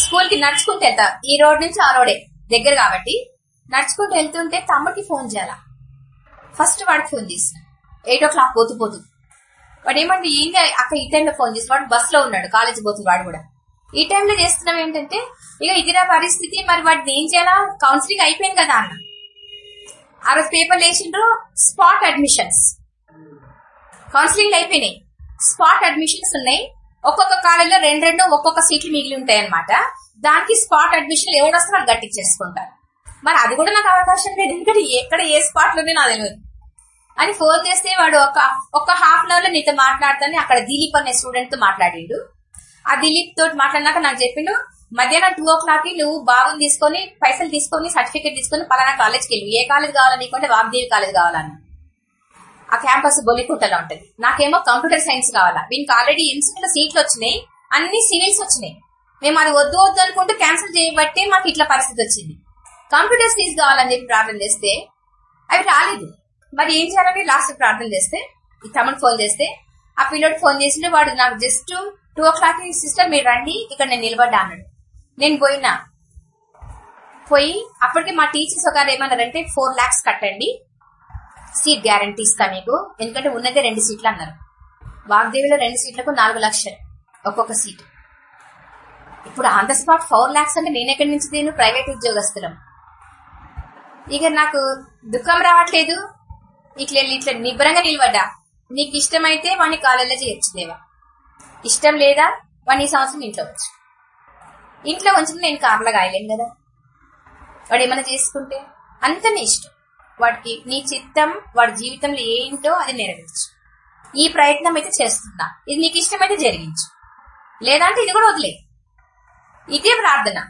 స్కూల్కి నడుచుకుంటూ వెళ్తా ఈ రోడ్ నుంచి ఆ రోడే దగ్గర కాబట్టి నడుచుకుంటూ వెళ్తుంటే తమ్ముడికి ఫోన్ చేయాలా. ఫస్ట్ వాడికి ఫోన్ చేసిన. ఎయిట్ ఓ క్లాక్ పోతూ పోతూ. వాడు ఏమంటే ఏంటి అక్క ఈ టైంలో ఫోన్ చేసి వాడు బస్లో ఉన్నాడు కాలేజ్ పోతుంది వాడు కూడా. ఈ టైంలో చేస్తున్నాం ఏంటంటే ఇక ఇదిరా పరిస్థితి మరి వాడిని ఏం చేయాలా? కౌన్సిలింగ్ అయిపోయింది కదా అన్న. ఆ రోజు పేపర్లు వేసిండ్రు స్పాట్ అడ్మిషన్స్. కౌన్సిలింగ్ అయిపోయినాయి. స్పాట్ అడ్మిషన్స్ ఉన్నాయి. ఒక్కొక్క కాలేజీలో రెండు రెండు ఒక్కొక్క సీట్లు మిగిలి ఉంటాయి అనమాట దానికి స్పాట్ అడ్మిషన్ ఎవరు వస్తే వాళ్ళు గట్టించేసుకుంటారు మరి అది కూడా నాకు అవకాశం లేదు. ఎందుకంటే ఎక్కడ ఏ స్పాట్లోనే నాకు తెలియదు అని ఫోన్ చేస్తే వాడు ఒక ఒక హాఫ్ అన్ అవర్లో నీతో మాట్లాడతాను. అక్కడ దిలీప్ అనే స్టూడెంట్తో మాట్లాడిండు. ఆ దిలీప్ తోటి మాట్లాడినాక నాకు చెప్పిండు మధ్యాహ్నం టూ ఓ క్లాక్కి నువ్వు బాబుని తీసుకొని పైసలు తీసుకొని సర్టిఫికేట్ తీసుకొని పలానా కాలేజ్కి వెళ్ళి. ఏ కాలేజ్ కావాలని కొంటే వాగ్దేవి కాలేజ్ కావాలని. ఆ క్యాంపస్ బొలికుంటలో ఉంటది. నాకేమో కంప్యూటర్ సైన్స్ కావాలా? వీనికి ఆల్రెడీ ఇన్స్టిట్యూట్ సీట్లు వచ్చినాయి. అన్ని సివిల్స్ వచ్చినాయి. మేము అది వద్దు వద్దు అనుకుంటూ క్యాన్సిల్ చేయబట్టే మాకు ఇట్లా పరిస్థితి వచ్చింది. కంప్యూటర్ సీజ్ కావాలని చెప్పి ప్రార్థన చేస్తే అవి రాలేదు. మరి ఏం చేయాలని లాస్ట్ ప్రార్థన చేస్తే ఈ తమ్ముడు ఫోన్ చేస్తే ఆ పిల్లోడు ఫోన్ చేసిండే వాడు నాకు just two o'clock sister మీరు రండి ఇక్కడ నేను నిలబడ్డా అన్నాడు. నేను పోయినా. పోయి అప్పటికి మా టీచర్స్ ఒక ఏమన్నారంటే ఫోర్ లాక్స్ కట్టండి. సీట్ గ్యారంటీ ఇస్తా మీకు. ఎందుకంటే ఉన్నదే రెండు సీట్లు అన్నారు. వాగ్దేవిలో రెండు సీట్లకు నాలుగు లక్షలు. ఒక్కొక్క సీట్. ఇప్పుడు on the spot four lakhs అంటే నేను ఎక్కడి నుంచి నేను ప్రైవేట్ ఉద్యోగస్తులం. ఇక నాకు దుఃఖం రావట్లేదు. ఇట్లా ఇట్లా నిబ్బరంగా నిలబడ్డా. నీకు ఇష్టమైతే వాడిని కాలేజీలో చేయొచ్చు దేవా. ఇష్టం లేదా వాడిని ఈ సంవత్సరం ఇంట్లో వచ్చు ఇంట్లో ఉంచిన నేను కార్లో గాయలేను కదా. వాడు ఏమైనా చేసుకుంటే అంత నీ ఇష్టం. వాడికి నీ చిత్తం వాడి జీవితంలో ఏంటో అది నెరవేర్చు. ఈ ప్రయత్నం అయితే చేస్తున్నా. ఇది నీకు ఇష్టమైతే జరిగించు. లేదంటే ఇది కూడా వదిలే. ఇదే ప్రార్థన.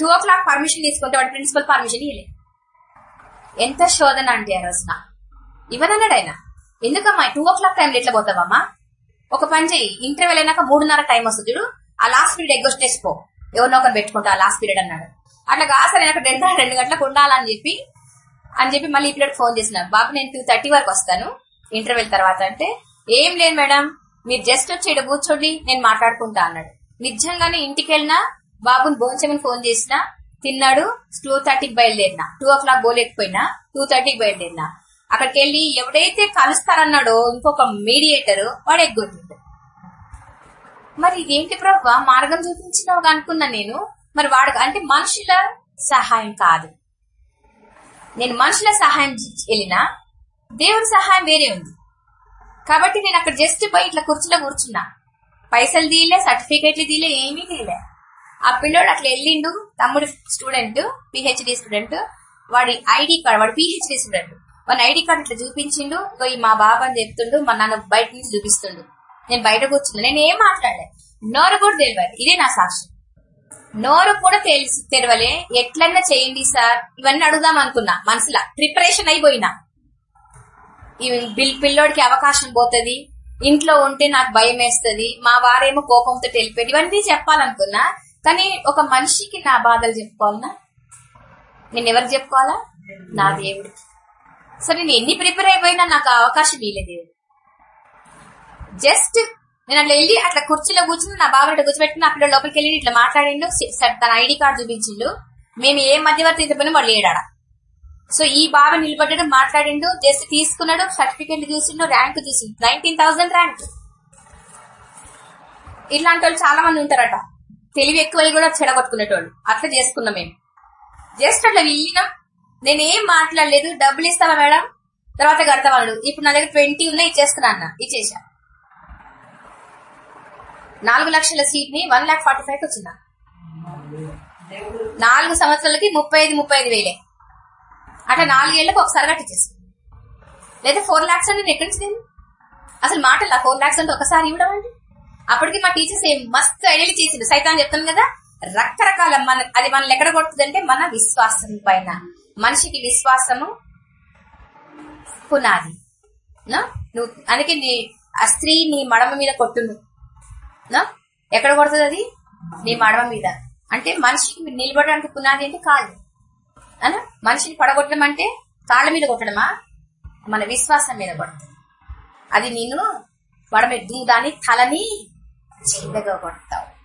టూ ఓ క్లాక్ పర్మిషన్ తీసుకుంటే వాడు ప్రిన్సిపల్ పర్మిషన్ ఇవ్వలే ఎంత శోధన అంటే ఆ రోజున. ఇవ్వనన్నాడు ఆయన. ఎందుకమ్మా టూ ఓ క్లాక్ టైంలో ఎట్లా పోతావమ్మా? ఒక పని చెయ్యి. ఇంటర్వెల్ అయినాక మూడున్నర టైం వస్తుంది చూడు. ఆ లాస్ట్ పీరియడ్ ఎగ్గొస్టేసి పో. ఎవరినో ఒకరు పెట్టుకుంటా లాస్ట్ పీరియడ్ అన్నాడు. అట్లా కాసరి నాకు రెండు రెండు గంటలకు ఉండాలని చెప్పి అని చెప్పి మళ్ళీ ఈ పీరియడ్ ఫోన్ చేసిన. బాబు నేను టూ థర్టీ వరకు వస్తాను ఇంటర్వెల్ తర్వాత అంటే ఏం లేదు మేడం మీరు జస్ట్ వచ్చి ఇక్కడ కూర్చోండి నేను మాట్లాడుకుంటా అన్నాడు. నిజంగానే ఇంటికి వెళ్ళినా బాబుని భోంచమని ఫోన్ చేసిన తిన్నాడు టూ థర్టీకి బయలుదేరినా. టూ ఓ క్లాక్ పోలేకపోయినా టూ థర్టీకి బయలుదేరినా. అక్కడికి వెళ్ళి ఎవడైతే కలుస్తారన్నాడో ఇంకొక మీడియేటర్ వాడు ఎగ్గొట్టిండు. మరి ఇదేంటి ప్రభు? మార్గం చూపించినావు అనుకున్నా నేను. మరి వాడు అంటే మనుషుల సహాయం కాదు. నేను మనుషుల సహాయం వెళ్ళినా దేవుడి సహాయం వేరే ఉంది. కాబట్టి నేను అక్కడ జస్ట్ పోయి ఇట్లా కుర్చీలో కూర్చున్నా. పైసలు తీయలే సర్టిఫికేట్లు తీయలే ఏమీ తీయలే. ఆ పిల్లోడు అట్లా వెళ్ళిండు తమ్ముడు స్టూడెంట్ పిహెచ్డి స్టూడెంట్ వాడి ఐడి కార్డు వాడు పిహెచ్డి స్టూడెంట్. వాడి ఐడి కార్డు ఇట్లా చూపించిండు ఇగో మా బాబా అని చెప్తుండు మా నాన్న బయట నుంచి చూపిస్తుండు. నేను బయట కూర్చున్నా నేను ఏం మాట్లాడలే. నోరు కూడా తెలియదు. ఇదే నా సాక్షి నోరు కూడా తెలిసి తెరవలే. ఎట్లన్నా చేయండి సార్. ఇవన్నీ అడుగుదాం అనుకున్నా. మనసులా. ప్రిపరేషన్ అయిపోయినా. ఈ బిల్ పిల్లోడికి అవకాశం పోతుంది. ఇంట్లో ఉంటే నాకు భయం వేస్తుంది. మా వారేమో కోపంతో తెలిపేది. ఇవన్నీ చెప్పాలనుకున్నా. కానీ ఒక మనిషికి నా బాధలు చెప్పుకోవాలనా నేను ఎవరికి చెప్పుకోవాలా? నా దేవుడికి. సో నేను ఎన్ని ప్రిపేర్ అయిపోయినా నాకు అవకాశం ఇవ్వలేదు దేవుడు. జస్ట్ నేను అట్లా వెళ్ళి అట్లా కుర్చీలో కూర్చుని నా బాబు అట్లా కూర్చోబెట్టి నా పిల్లలు లోపలికి వెళ్ళి ఇట్లా మాట్లాడిండు. తన ఐడి కార్డు చూపించిండు. మేము ఏ మధ్యవర్తి చెప్పినా వాళ్ళు ఏడాడ సో ఈ బాబు నిలబడ్డాడు మాట్లాడిండు జస్ట్ తీసుకున్నాడు సర్టిఫికెట్ చూసిండు ర్యాంక్ చూసిండు. Nineteen thousand rank. ఇట్లాంటి వాళ్ళు చాలా మంది ఉంటారట. తెలివి ఎక్కువ కూడా చెడగొట్టుకునేటోళ్ళు. అట్లా చేసుకున్నాం మేము. జస్ట్ అట్లా వెళ్ళినాం. నేనేం మాట్లాడలేదు. డబ్బులు ఇస్తావా మేడం? తర్వాత కడతావాడు ఇప్పుడు నా దగ్గర ట్వంటీ ఉన్నాయి ఇచ్చేస్తున్నా అన్న. ఇచ్చేసా. నాలుగు లక్షల సీట్ని వన్ లాక్ ఫార్టీ ఫైవ్ వచ్చిందా? నాలుగు సంవత్సరాలకి ముప్పై ఐదు ముప్పై ఐదు వేలే. అట్లా నాలుగేళ్ళకు ఒకసారి కట్టించేసి లేదా ఫోర్ లాక్స్ అని నేను ఎక్కడి నుంచి అసలు మాటలా ఫోర్ లాక్స్ అంటే ఒకసారి ఇవ్వడం అండి అప్పటికి మా టీచర్స్ ఏం మస్తు ఐడియలు చేసింది సైతాన్ చెప్తాను కదా రకరకాల మన అది మనల్ని ఎక్కడ కొడుతుందంటే మన విశ్వాసం పైన. మనిషికి విశ్వాసము పునాది. నువ్వు అందుకే నీ ఆ స్త్రీ నీ మడమ మీద కొట్టును. ఎక్కడ కొడుతుంది అది? నీ మడమ మీద. అంటే మనిషికి నిలబడడానికి పునాది అంటే కాళ్ళు. అనా మనిషిని పడగొట్టడం అంటే కాళ్ళ మీద కొట్టడమా? మన విశ్వాసం మీద కొడుతుంది అది నేను వడమే దాని తలని చిల్లగా కొడతావు.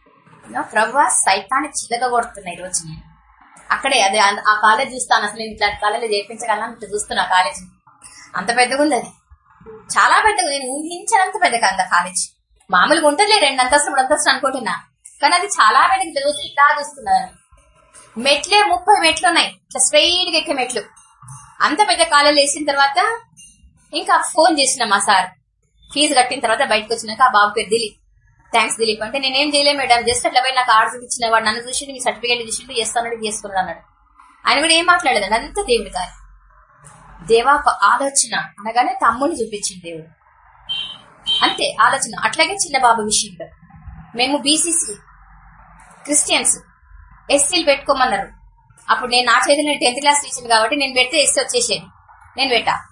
నా ప్రభు సైతాన్ని చిల్లగా కొడుతున్నా ఈ రోజు నేను. అక్కడే అదే ఆ- కాలేజ్ చూస్తాను. అసలు నేను ఇట్లాంటి కాలేజ్ చేర్పించగలను ఇట్లా చూస్తున్నా ఆ అంత పెద్దగా ఉంది అది. చాలా పెద్దగా నేను ఊహించినంత పెద్దగా అంద కాలేజీ. మామూలుగా ఉంటుందిలే రెండు అంతస్తులు మూడు అంతస్తులు అనుకుంటున్నా. కానీ అది చాలా పెద్దగా ఇట్లా ఇలా ఇట్లా మెట్లే ముప్పై మెట్లు ఉన్నాయి. ఇట్లా స్ట్రైట్గా ఎక్కే మెట్లు. అంత పెద్ద కాలేజ్ వేసిన తర్వాత ఇంకా ఫోన్ చేసిన మా సార్. ఫీజు కట్టిన తర్వాత బయటకు వచ్చినాక ఆ బాబు పేరు దిలీప్. థ్యాంక్స్ దిలీప్. అంటే నేనేం చేయలేదు మేడం. జస్ట్ అట్లా పోయి నాకు ఆర్డర్ ఇచ్చిన వాడు నన్ను చూసి మీ సర్టిఫికేట్ చూసిండు చేస్తానని చేసుకున్నాడు అన్నాడు ఆయన కూడా ఏం మాట్లాడలేదు. అంత దేవుడి కాదు. దేవా ఆలోచన. అనగానే తమ్ముడిని చూపించింది దేవుడు. అంతే ఆలోచన. అట్లాగే చిన్న బాబు విషయంలో. మేము బీసీసీ క్రిస్టియన్స్ ఎస్సీలు పెట్టుకోమన్నారు. అప్పుడు నేను నా చేతిలో టెన్త్ క్లాస్ టీచర్ కాబట్టి నేను పెడితే ఎస్సీ వచ్చేసేది. నేను పెట్టా.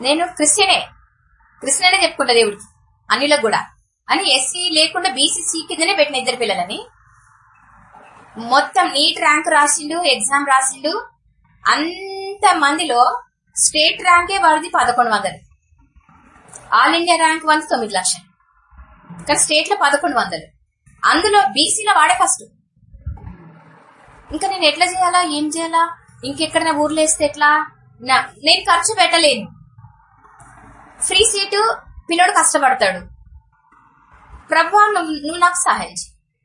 నేను క్రిస్టియనే. క్రిస్టియనే చెప్పుకుంటా దేవుడికి. అన్నిలకు కూడా. అని ఎస్సీ లేకుండా బీసీసీ కిందనే పెట్టిన ఇద్దరు పిల్లలని. మొత్తం నీట్ ర్యాంక్ రాసిండు ఎగ్జామ్ రాసిండు. అంత మందిలో స్టేట్ ర్యాంకే వాడిది పదకొండు వందలు. ఆల్ ఇండియా ర్యాంక్ వన్ తొమ్మిది లక్షలు. కానీ స్టేట్లో పదకొండు వందలు. అందులో బీసీలో వాడే ఫస్ట్. ఇంకా నేను ఎట్లా చేయాలా? ఏం చేయాలా? ఇంకెక్కడైనా ఊర్లో వేస్తే ఎట్లా? నా- నేను ఖర్చు పెట్టలేను. ఫ్రీ సీటు పిల్లోడు కష్టపడతాడు. ప్రభు నువ్వు నాకు సహాయం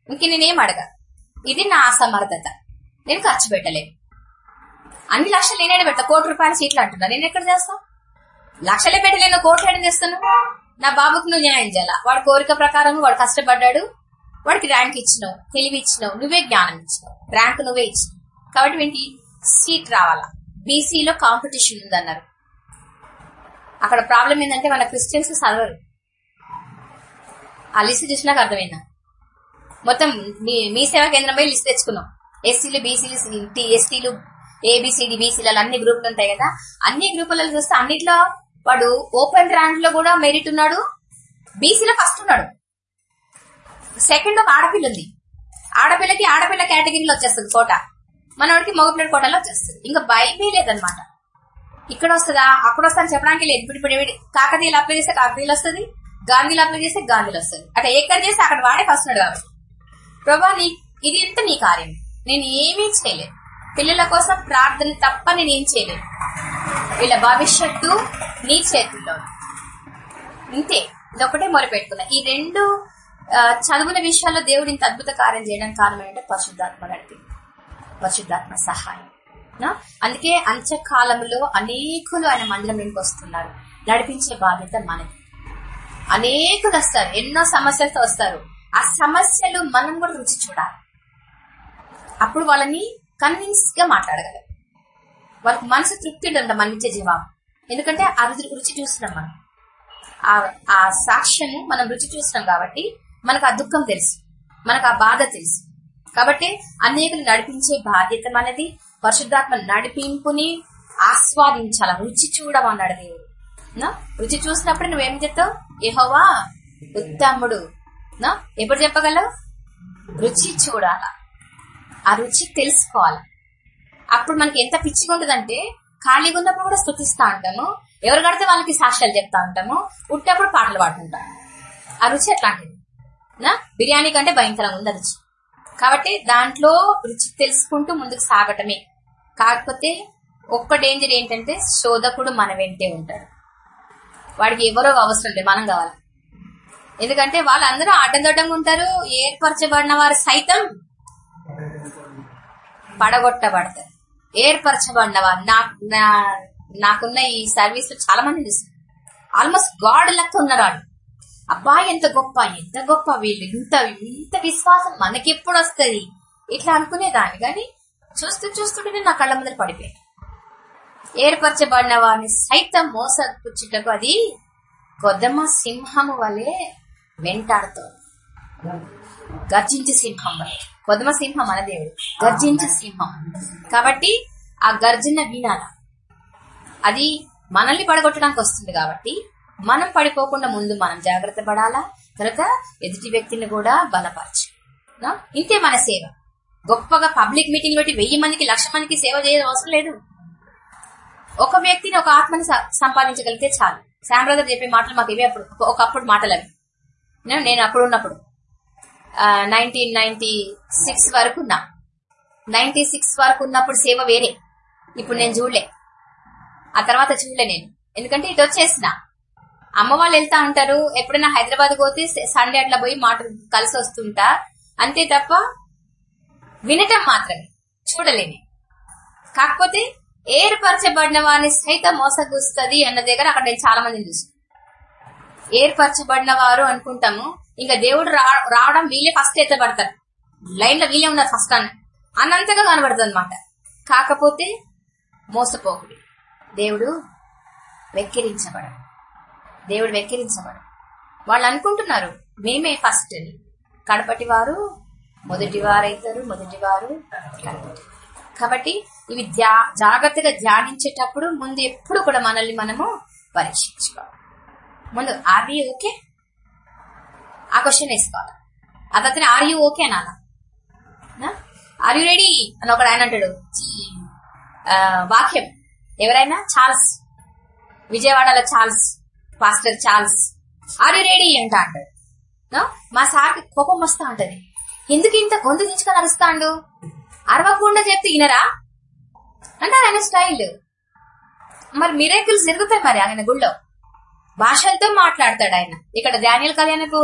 ఇంక నేనేం అడగా. ఇది నా అసమర్థత. నేను ఖర్చు పెట్టలేను. అన్ని లక్షలు నేనే పెడతా. కోటి రూపాయల సీట్లు అంటున్నా. నేను ఎక్కడ చేస్తా? లక్షలే పెట్టలేను కోట్లు కోట్లాడి చేస్తాను నా బాబుకు నువ్వు న్యాయం చేయాలా? వాడి కోరిక ప్రకారం వాడు కష్టపడ్డాడు. వాడికి ర్యాంక్ ఇచ్చినావు తెలివి ఇచ్చినావు నువ్వే జ్ఞానం ఇచ్చినావు. ర్యాంక్ నువ్వే ఇచ్చినావు. కాబట్టి వీనికి సీట్ రావాలా? బీసీలో కాంపిటీషన్ ఉందన్నారు. అక్కడ ప్రాబ్లం ఏంటంటే మన క్రిస్టియన్స్ చదవరు ఆ లిస్ట్ చూసినాక అర్థమైందా? మొత్తం మీ మీ సేవా కేంద్రం పోయి లిస్ట్ తెచ్చుకున్నాం ఎస్సీలు బీసీలు ఎస్టీలు ఏబిసిడి బీసీలు అన్ని గ్రూపులు ఉంటాయి కదా? అన్ని గ్రూపులలో చూస్తే అన్నిట్లో వాడు ఓపెన్ ర్యాంక్లో కూడా మెరిట్ ఉన్నాడు. బీసీలో ఫస్ట్ ఉన్నాడు. సెకండ్ ఒక ఆడపిల్ల ఉంది. ఆడపిల్లకి ఆడపిల్ల కేటగిరీలో వచ్చేస్తుంది కోట. మనవాడికి మగపిల్లడి కోటలో వచ్చేస్తుంది. ఇంకా భయమే లేదనమాట ఇక్కడ వస్తుందా? అక్కడ వస్తా అని చెప్పడానికి లేదు ఇప్పుడు ఇప్పుడు ఏమిటి కాకతీయులు అప్లై చేస్తే కాకతీయులు వస్తుంది గాంధీలు అప్లై చేస్తే గాంధీలు వస్తుంది. అట్లా ఎక్కడ చేస్తే అక్కడ వాడే ఫస్ట్ ఉన్నాడు కాబట్టి. ప్రభా నీ ఇది ఎంత నీ కార్యం? నేను ఏమీ చేయలేదు. పిల్లల కోసం ప్రార్థన తప్ప నేను ఏం చేయలేదు. వీళ్ళ భవిష్యత్తు నీ చేతుల్లో ఇంతే ఇదొకటే మొదలు పెట్టుకున్నా ఈ రెండు చదువుల విషయాల్లో దేవుడు ఇంత అద్భుత కార్యం చేయడానికి కారణం ఏంటంటే పరిశుద్ధాత్మ నడిపి పరిశుద్ధాత్మ సహాయం. అందుకే అంత్యకాలంలో అనేకులు ఆయన మందిరంలోకి వస్తున్నారు. నడిపించే బాధ్యత మనది. అనేకులు వస్తారు. ఎన్నో సమస్యలతో వస్తారు. ఆ సమస్యలు మనం కూడా రుచి చూడాలి. అప్పుడు వాళ్ళని కన్విన్స్గా మాట్లాడగలం. వాళ్ళకి మనసు తృప్తి ఉండ మనం ఇచ్చే జవాబు ఎందుకంటే ఆ రుచి రుచి చూస్తున్నాం మనం. ఆ- ఆ మనం రుచి చూస్తున్నాం కాబట్టి మనకు ఆ దుఃఖం తెలుసు. మనకు ఆ బాధ తెలుసు. కాబట్టి అనేకులు నడిపించే బాధ్యత మనది. పరిశుద్ధాత్మ నడిపింపుని ఆస్వాదించాల. రుచి చూడమన్నాడు దేవుడు. రుచి చూసినప్పుడు నువ్వేం చెప్తావు? ఏహోవా ఉత్తముడు. ఎప్పుడు చెప్పగలవు? రుచి చూడాల. ఆ రుచి తెలుసుకోవాలి. అప్పుడు మనకి ఎంత పిచ్చిగా ఉంటుందంటే ఖాళీగా ఉన్నప్పుడు కూడా స్థుతిస్తా ఉంటాము. ఎవరు కడితే వాళ్ళకి సాక్ష్యాలు చెప్తా ఉంటాము. ఉట్టేప్పుడు పాటలు పాడుకుంటాం. ఆ రుచి అట్లాంటిది నా? బిర్యానీ కంటే భయంకరంగా ఉంది రుచి. కాబట్టి దాంట్లో రుచి తెలుసుకుంటూ ముందుకు సాగటమే. కాకపోతే ఒక్క డేంజర్ ఏంటంటే శోధకుడు మన వెంటే ఉంటాడు. వాడికి ఎవరో అవసరం లేదు మనం కావాలి. ఎందుకంటే వాళ్ళందరూ అడ్డదొడ్డంగా ఉంటారు ఏర్పరచబడిన వారు సైతం పడగొట్టబడతారు. ఏర్పరచబడినవా? నా నా- నాకున్న ఈ సర్వీస్లో చాలా మంది తెలుసు. ఆల్మోస్ట్ గాడ్ లెక్క ఉన్నారు వాళ్ళు అబ్బా ఎంత గొప్ప ఎంత గొప్ప వీళ్ళు. ఇంత ఇంత విశ్వాసం మనకెప్పుడు వస్తుంది? ఇట్లా అనుకునేదాన్ని. కానీ చూస్తూ చూస్తుంటే నా కళ్ళ ముందర పడిపోయాను ఏర్పరచబడిన వారిని సైతం మోసపుచ్చుటకు అది కొద్దమ్మ సింహము వలె వెంటాడుతోంది. గర్జించి సింహం వలె కొద్దమ సింహం మన దేవుడు. గర్జించి సింహం. కాబట్టి ఆ గర్జన వినాల అది మనల్ని పడగొట్టడానికి వస్తుంది కాబట్టి మనం పడిపోకుండా ముందు మనం జాగ్రత్త పడాలా? కనుక ఎదుటి వ్యక్తిని కూడా బలపరచు. ఇంతే మన సేవ. గొప్పగా పబ్లిక్ మీటింగ్ పెట్టి వెయ్యి మందికి లక్ష మందికి సేవ చేయడం అవసరం లేదు. ఒక వ్యక్తిని ఒక ఆత్మని సంపాదించగలిగితే చాలు. శామ్ చెప్పే మాటలు మాకు ఇవే అప్పుడు. ఒకప్పుడు మాటలు అవి. నేను- నేను అప్పుడు ఉన్నప్పుడు. నైన్టీన్ నైన్టీ సిక్స్ వరకు ఉన్నా. నైన్టీ సిక్స్ వరకు ఉన్నప్పుడు సేవ వేరే. ఇప్పుడు నేను చూడలే. ఆ తర్వాత చూడలే నేను. ఎందుకంటే ఇటు వచ్చేసిన. అమ్మ వాళ్ళు వెళ్తా ఉంటారు. ఎప్పుడైనా హైదరాబాద్ పోతే సండే అట్లా పోయి మాట కలిసి వస్తుంటా. అంతే తప్ప వినటం మాత్రమే. చూడలేని కాకపోతే ఏర్పరచబడిన వారిని సైతం మోసగుస్తుంది అన్న దగ్గర అక్కడ నేను చాలా మందిని చూసాను. ఏర్పరచబడిన వారు అనుకుంటాము. ఇంకా దేవుడు రా- రావడం వీళ్ళే ఫస్ట్ ఎత్తబడతారు లైన్లో వీళ్ళే ఉన్నారు ఫస్ట్ అని. అన్నంతగా కనబడుతుంది అనమాట కాకపోతే మోసపోకుడు. దేవుడు వెక్కిరించబడడు. దేవుడు వెక్కిరించబడు వాళ్ళు అనుకుంటున్నారు మేమే ఫస్ట్ అని. కడపటి వారు మొదటి వారైతారు మొదటి వారు కాబట్టి ఇవి ధ్యా జాగ్రత్తగా ధ్యానించేటప్పుడు ముందు ఎప్పుడు కూడా మనల్ని మనము పరీక్షించుకోవాలి. ముందు ఆర్ ఓకే? ఆ క్వశ్చన్ వేసుకోవాలి. ఆ తర్వాత ఆర్ యూ ఓకే అనాల ఆర్ యూ రెడీ అని ఒకడు ఆయన అంటాడు. వాక్యం. ఎవరైనా? చార్ల్స్ విజయవాడలో Charles pastor Charles are you ready అంట అంటాడు. మా సార్కి కోపం వస్తా ఉంటది. ఎందుకు ఇంత గొంతు దించుకొని అరుస్తాడు? అరవకుండా చెప్తే వినరా? అంటే ఆయన స్టైల్. మరి మిరేకులు జరుగుతాయి మరి ఆయన గుళ్ళో. భాషలతో మాట్లాడతాడు ఆయన. ఇక్కడ డానియల్ కళ్యాణకు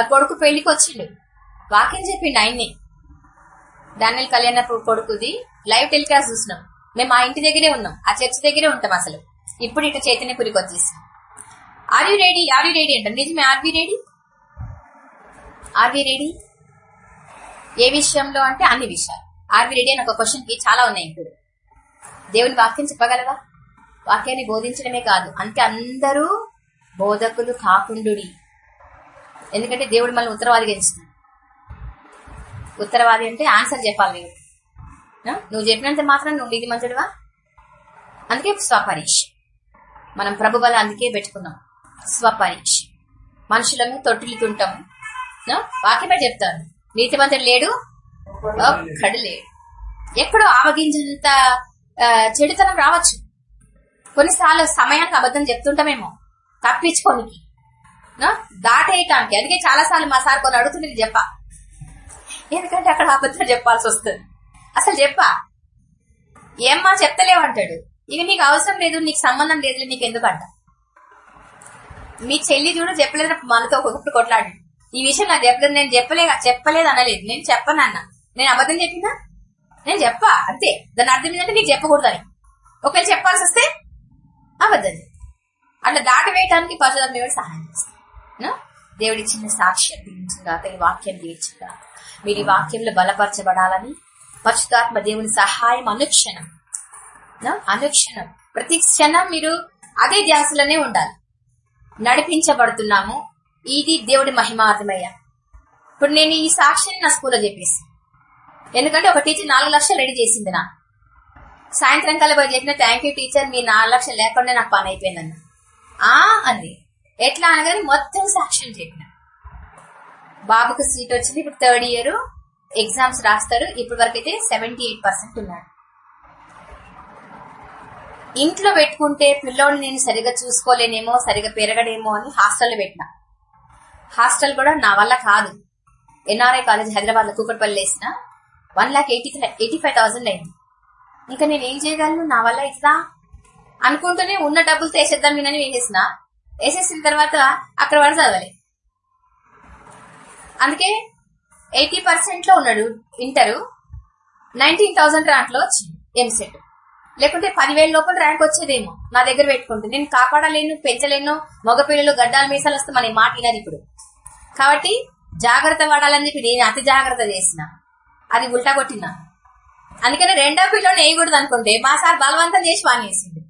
కొడుకు పెళ్ళికి వచ్చిండు. వాక్యం చెప్పిండు ఆయన్ని. డానియల్ కళ్యాణ కొడుకుది. లైవ్ టెలికాస్ట్ చూసినాం. మేము ఆ ఇంటి దగ్గరే ఉన్నాం. ఆ చర్చ్ దగ్గరే ఉంటాం అసలు. ఇప్పుడు ఇటు చైతన్యపురికి వచ్చేసాం are you ready are you ready అంట నిజమే are we ready are we ready ఏ విషయంలో అంటే అన్ని విషయాలు. ఆర్వి రెడీ అని ఒక క్వశ్చన్కి చాలా ఉన్నాయి ఇప్పుడు. దేవుని వాక్యం చెప్పగలవా? వాక్యాన్ని బోధించడమే కాదు. అంటే అందరూ బోధకులు కాకుండుడి. ఎందుకంటే దేవుడు మళ్ళీ ఉత్తరవాదిగా ఎంచుతున్నాడు ఉత్తరవాది అంటే ఆన్సర్ చెప్పాలి నీవు నువ్వు చెప్పినంత మాత్రం నువ్వు నీతి మంతుడివా? అందుకే స్వపరీక్ష. మనం ప్రభు అందుకే పెట్టుకున్నాం. స్వపరీక్ష. మనుషులను తొట్టిల్లుతుంటాము. వాక్యమే చెప్తాను నీతిమంతుడు లేడు ఒక్కడు లేడు. ఎక్కడో ఆవగించినంత చెడుతనం రావచ్చు. కొన్నిసార్లు సమయానికి అబద్ధం చెప్తుంటామేమో. తప్పించుకోనికి. దాటేయటానికి. అందుకే చాలా సార్లు మా సార్ కొన్ని అడుగుతుంది చెప్ప. ఎందుకంటే అక్కడ అబద్ధం చెప్పాల్సి వస్తుంది. అసలు చెప్పా. ఏమ్మా చెప్తలేవంటాడు. ఇక నీకు అవసరం లేదు నీకు సంబంధం లేదు నీకు ఎందుకు అంట మీ చెల్లి చూడు చెప్పలేదు మనతో ఒకప్పుడు కొట్లాడి ఈ విషయం నాకు చెప్పలేదు నేను చెప్పలే చెప్పలేదు అనలేదు. నేను చెప్పనన్న నేను అబద్ధం చెప్పినా? నేను చెప్పా అంతే. దాని అర్థం ఏంటంటే నీకు చెప్పకూడదని. ఒకవేళ చెప్పాల్సి వస్తే అబద్ధం. అట్లా దాటి వేయటానికి పరశురాత్మ సహాయం చేస్తాను దేవుడిచ్చిన దేవుడి చిన్న సాక్ష్యం దీవించుగా ఈ వాక్యం దీర్చుగా మీరు ఈ వాక్యంలో బలపరచబడాలని పరిశుధాత్మ దేవుని సహాయం అనుక్షణం. అనుక్షణం. ప్రతి క్షణం మీరు అదే ధ్యాసలోనే ఉండాలి. నడిపించబడుతున్నాము. ఇది దేవుడి మహిమార్థమయ్య. ఇప్పుడు నేను ఈ సాక్ష్యాన్ని నా స్కూల్లో చెప్పేసి. ఎందుకంటే ఒక టీచర్ నాలుగు లక్షలు రెడీ చేసింది నా సాయంత్రం కల్లా చెప్పిన థ్యాంక్ యూ టీచర్ మీ నాలుగు లక్షలు లేకుండా నాకు పని అయిపోయిందన్న. ఆ అంది. ఎట్లా అనగానే మొత్తం సాక్ష్యం చెప్పిన. బాబుకు సీట్ వచ్చింది ఇప్పుడు థర్డ్ ఇయర్ ఎగ్జామ్స్ రాస్తారు ఇప్పటి వరకు అయితే సెవెంటీ ఎయిట్ పర్సెంట్ ఉన్నాడు ఇంట్లో పెట్టుకుంటే పిల్లోడిని నేను సరిగా చూసుకోలేనేమో సరిగా పెరగడేమో అని హాస్టల్లో పెట్టిన. హాస్టల్ కూడా నా వల్ల కాదు. ఎన్ఆర్ఐ కాలేజ్ హైదరాబాద్లో కూకట్పల్లి వేసిన one lakh eighty eighty five thousand అయింది. ఇంకా నేను ఏం చేయగలను? నా వల్ల ఇట్లా అనుకుంటూనే ఉన్న డబ్బులు వేసేద్దాం వినని వేసేసిన. వేసేసిన తర్వాత అక్కడ వరకు చదవాలి. అందుకే ఎయిటీ పర్సెంట్లో ఉన్నాడు ఇంటరు. నైన్టీన్ థౌసండ్ ర్యాంక్లో వచ్చింది ఎంసెట్. లేకుంటే పదివేల లోపల ర్యాంక్ వచ్చేదేమో. నా దగ్గర పెట్టుకుంటే. నేను కాపాడలేను పెంచలేను మగపిల్లలు గడ్డాలు మీసాలు వస్తే మన మాట వినదు ఇప్పుడు. కాబట్టి జాగ్రత్త పడాలని చెప్పి నేను అతి జాగ్రత్త చేసిన. అది ఉల్టా కొట్టినా. అందుకని రెండో పిల్లని వేయకూడదు అనుకుంటే మా సార్ బలవంతం చేసి వానేసింది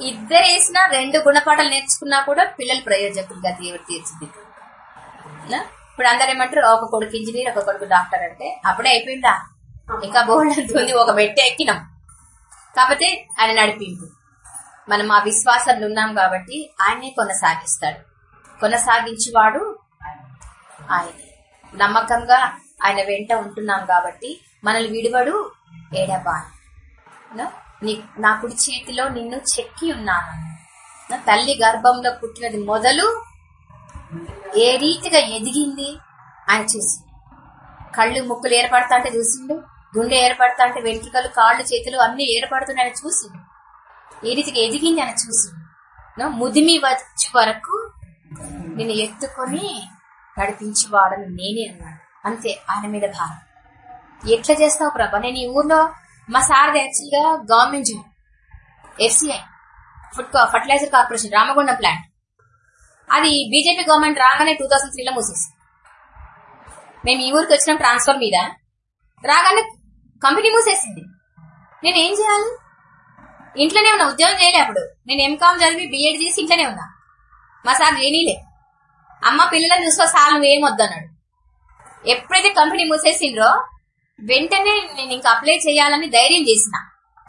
ఇద్దరు వేసిన రెండు గుణపాఠాలు నేర్చుకున్నా కూడా పిల్లలు ప్రయోజకులుగా దేవుడు తీర్చింది ఇప్పుడు అందరు ఏమంటారు ఒక కొడుకు ఇంజనీర్ ఒక కొడుకు డాక్టర్ అంటే అప్పుడే అయిపోయిందా? ఇంకా బోల్డ్ ఒక మెట్టే ఎక్కినాం. కాకపోతే ఆయన నడిపింపు. మనం ఆ విశ్వాసంలో ఉన్నాం కాబట్టి ఆయనే కొనసాగిస్తాడు. కొనసాగించేవాడు ఆయన. నమ్మకంగా ఆయన వెంట ఉంటున్నాం కాబట్టి మనల్ని విడివడు ఏడబాన్ నీ నా కుడి చేతిలో నిన్ను చెక్కి ఉన్నాను. నా తల్లి గర్భంలో పుట్టినది మొదలు ఏ రీతిగా ఎదిగింది ఆయన చూసి. కళ్ళు ముక్కులు ఏర్పడతా అంటే చూసిండు గుండె ఏర్పడతా అంటే వెంట్రుకలు కాళ్ళు చేతులు అన్ని ఏర్పడుతున్నాయని చూసిండు. ఏ రీతిగా ఎదిగింది ఆయన చూసిండు. ముదిమి వచ్చి వరకు నిన్ను ఎత్తుకొని నడిపించేవాడని నేనే అన్నాడు అంతే ఆయన మీద భారం. ఎట్లా చేస్తావు ప్రభా? నేను ఈ ఊర్లో మా సార్ యాక్చువల్గా government job FCI food fertilizer corporation Ramagundam plant అది బీజేపీ గవర్నమెంట్ రాగానే టూ థౌసండ్ త్రీలో మూసేసి. మేము ఈ ఊరికి వచ్చినాం ట్రాన్స్ఫర్ మీద. రాగానే కంపెనీ మూసేసింది. నేను ఏం చేయాలి? ఇంట్లోనే ఉన్నా ఉద్యోగం చేయలే అప్పుడు. నేను ఎంకామ్ చదివి బీఎడ్ చేసి ఇంట్లోనే ఉన్నా. మా సార్ లేనీలే. అమ్మ పిల్లలను చూసుకో సార్ నువ్వేం వద్దన్నాడు. ఎప్పుడైతే కంపెనీ మూసేసిండ్రో వెంటనే నేను ఇంకా అప్లై చేయాలని ధైర్యం చేసిన.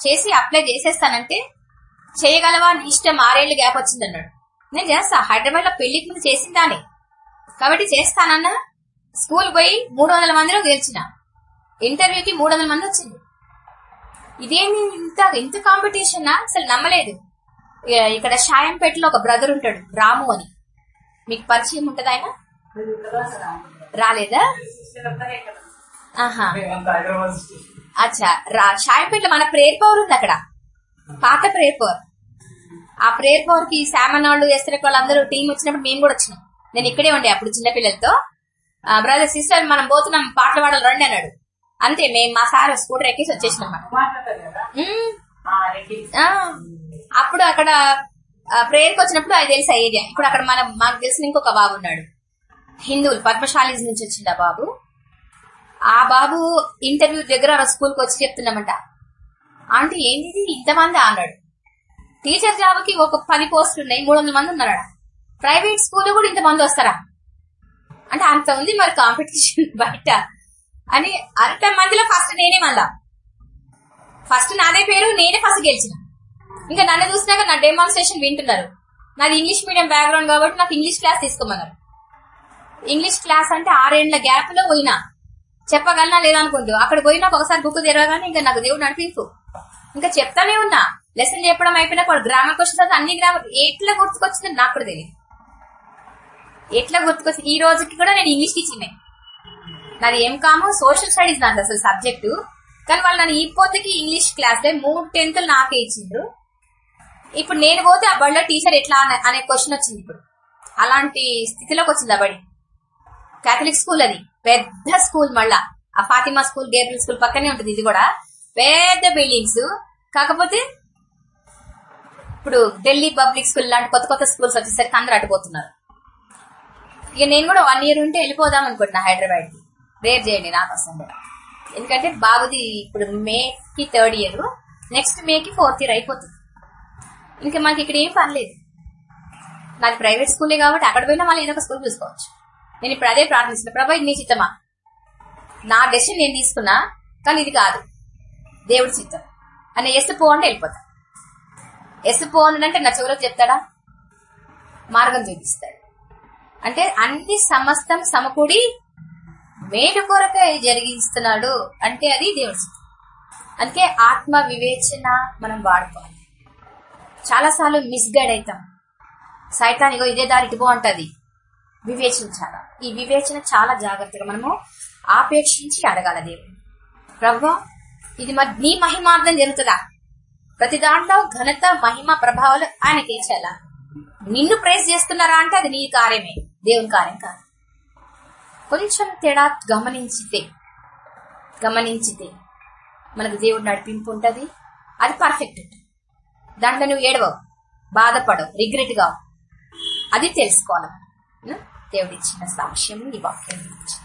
చేసి అప్లై చేసేస్తానంటే చేయగలవా నీ ఇష్టం? ఆరేళ్ళు గ్యాప్ వచ్చింది అన్నాడు. నేను చేస్తా. హైదరాబాద్లో పెళ్ళికి ముందు చేసిందానే కాబట్టి చేస్తానన్నా స్కూల్ పోయి మూడు వందల మందిలో గెలిచిన. ఇంటర్వ్యూకి మూడు వందల మంది వచ్చింది. ఇదేమి ఇంత ఇంత కాంపిటీషన్ అసలు నమ్మలేదు. ఇక్కడ షాయంపేటలో ఒక బ్రదర్ ఉంటాడు రాము అని. మీకు పరిచయం ఉంటది ఆయన? రాలేదా? అచ్చా. రా షాయంపేటలో మన ప్రేయర్ పవర్ ఉంది అక్కడ. పాత ప్రేయర్ పవర్ ఆ ప్రేయర్ పవర్కి శామన్ వాళ్ళు ఎస్రెక్ వాళ్ళు అందరూ టీం వచ్చినప్పుడు మేము కూడా వచ్చినాం. నేను ఇక్కడే ఉండే అప్పుడు చిన్న పిల్లలతో. బ్రదర్ సిస్టర్ మనం పోతున్నాం పాటలు పాడాలి రండి అన్నాడు. అంతే మేము మా సార్ స్కూటర్ ఎక్కేసి వచ్చేసినాం అప్పుడు అక్కడ ప్రేయర్కి వచ్చినప్పుడు అది తెలిసి ఏరియా ఇప్పుడు అక్కడ మన మాకు తెలిసిన ఇంకొక బాబు ఉన్నాడు. హిందువులు పద్మశాలీస్ నుంచి వచ్చింది ఆ బాబు? ఆ బాబు ఇంటర్వ్యూ దగ్గర స్కూల్కి వచ్చి చెప్తున్నామంట. ఆంటీ ఏంది ఇంతమంది అన్నాడు. టీచర్ జాబ్కి ఒక పది పోస్టులు ఉన్నాయి మూడు వందల మంది ఉన్నారు ప్రైవేట్ స్కూల్ కూడా ఇంతమంది వస్తారా? అంటే అంత ఉంది మరి కాంపిటీషన్ బయట. అని అంత మందిలో ఫస్ట్ నేనే మళ్ళా. ఫస్ట్ నాదే పేరు నేనే ఫస్ట్ గెలిచిన. ఇంకా నన్ను చూసినాక నా డెమాన్స్ట్రేషన్ వింటున్నారు. నాది ఇంగ్లీష్ మీడియం బ్యాక్గ్రౌండ్ కాబట్టి నాకు ఇంగ్లీష్ క్లాస్ తీసుకోమన్నారు. ఇంగ్లీష్ క్లాస్ అంటే ఆరేళ్ళ గ్యాప్లో పోయినా. చెప్పగలనా లేదా అక్కడ పోయినా ఒకసారి బుక్ తెరవగానే ఇంకా నాకు దేవుడు నడిపించు ఇంకా చెప్తానే ఉన్నా. లెసన్ చెప్పడం అయిపోయినా కూడా వచ్చిన తర్వాత అన్ని గ్రామర్ ఎట్లా గుర్తుకొచ్చిందో నాకు కూడా తెలియదు ఎట్లా గుర్తుకొచ్చి ఈ రోజుకి కూడా నేను ఇంగ్లీష్ టీచింగ్ నాది ఏం కామో సోషల్ స్టడీస్ నాది అసలు సబ్జెక్టు కానీ వాళ్ళు నన్ను ఈ పొద్దుకి ఇంగ్లీష్ క్లాస్ మూడు టెన్త్లు నాకే ఇచ్చిండ్రు. ఇప్పుడు నేను పోతే ఆ బడిలో టీచర్ ఎట్లా అనే క్వశ్చన్ వచ్చింది ఇప్పుడు. అలాంటి స్థితిలోకి వచ్చింది ఆ బడి. కేథలిక్ స్కూల్ అది. పెద్ద స్కూల్ మళ్ళా. ఆ ఫాతిమా స్కూల్ గేబ్రిల్ స్కూల్ పక్కనే ఉంటుంది ఇది కూడా. పెద్ద బిల్డింగ్స్. కాకపోతే ఇప్పుడు ఢిల్లీ పబ్లిక్ స్కూల్ లాంటి కొత్త కొత్త స్కూల్స్ వచ్చేసరికి అందరూ అడ్డుపోతున్నారు ఇక నేను కూడా వన్ ఇయర్ ఉంటే వెళ్ళిపోదాం అనుకుంటున్నా హైదరాబాద్కి రేర్ చేయండి నా కోసం కూడా. ఎందుకంటే బాబుది ఇప్పుడు మే కి థర్డ్ ఇయర్. నెక్స్ట్ మే కి ఫోర్త్ ఇయర్ అయిపోతుంది. ఇంకా మనకి ఇక్కడ ఏం పర్లేదు. లేదు నాది ప్రైవేట్ స్కూలే కాబట్టి అక్కడ పోయినా మళ్ళీ ఏదో ఒక స్కూల్ చూసుకోవచ్చు. నేను ఇప్పుడు అదే ప్రార్థిస్తున్నా. ప్రభా ఇది నీ చిత్తమా? నా డెసిషన్ నేను తీసుకున్నా కానీ ఇది కాదు. దేవుడి చిత్తం. అని ఎస్ పో అంటే వెళ్ళిపోతా. ఎస్ పో అంటే నా చెవులకు చెప్తాడా? మార్గం చూపిస్తాడు. అంటే అన్ని సమస్తం సమకూడి మేలు కొరకే జరిగిస్తున్నాడు అంటే అది దేవుడి చిత్తం. అందుకే ఆత్మ వివేచన మనం వాడుకోవాలి. చాలాసార్లు మిస్గైడ్ అవుతాం. సైతాన్ ఇగో ఇదే దారి ఇటుపో అంటది. వివేచించాల? ఈ వివేచన చాలా జాగ్రత్తగా మనము ఆపేక్షించి అడగాల దేవుడు. ప్రభు ఇది మరి నీ మహిమార్థం జరుగుతుందా? ప్రతి దాంట్లో ఘనత మహిమ ప్రభావాలు ఆయనకి ఇచ్చేలా నిన్ను ప్రేస్ చేస్తున్నారా అంటే అది నీ కార్యమే. దేవుని కార్యం కాదు. కొంచెం తేడా గమనించితే గమనించితే మనకు దేవుడు నడిపింపు ఉంటుంది. అది పర్ఫెక్ట్ ఉంటుంది దాంట్లో నువ్వు ఏడవవు బాధపడవు రిగ్రెట్గా అది తెలుసుకోవాలి దేవుడిచ్చిన సాక్ష్యం ఈ వాక్యం గురించి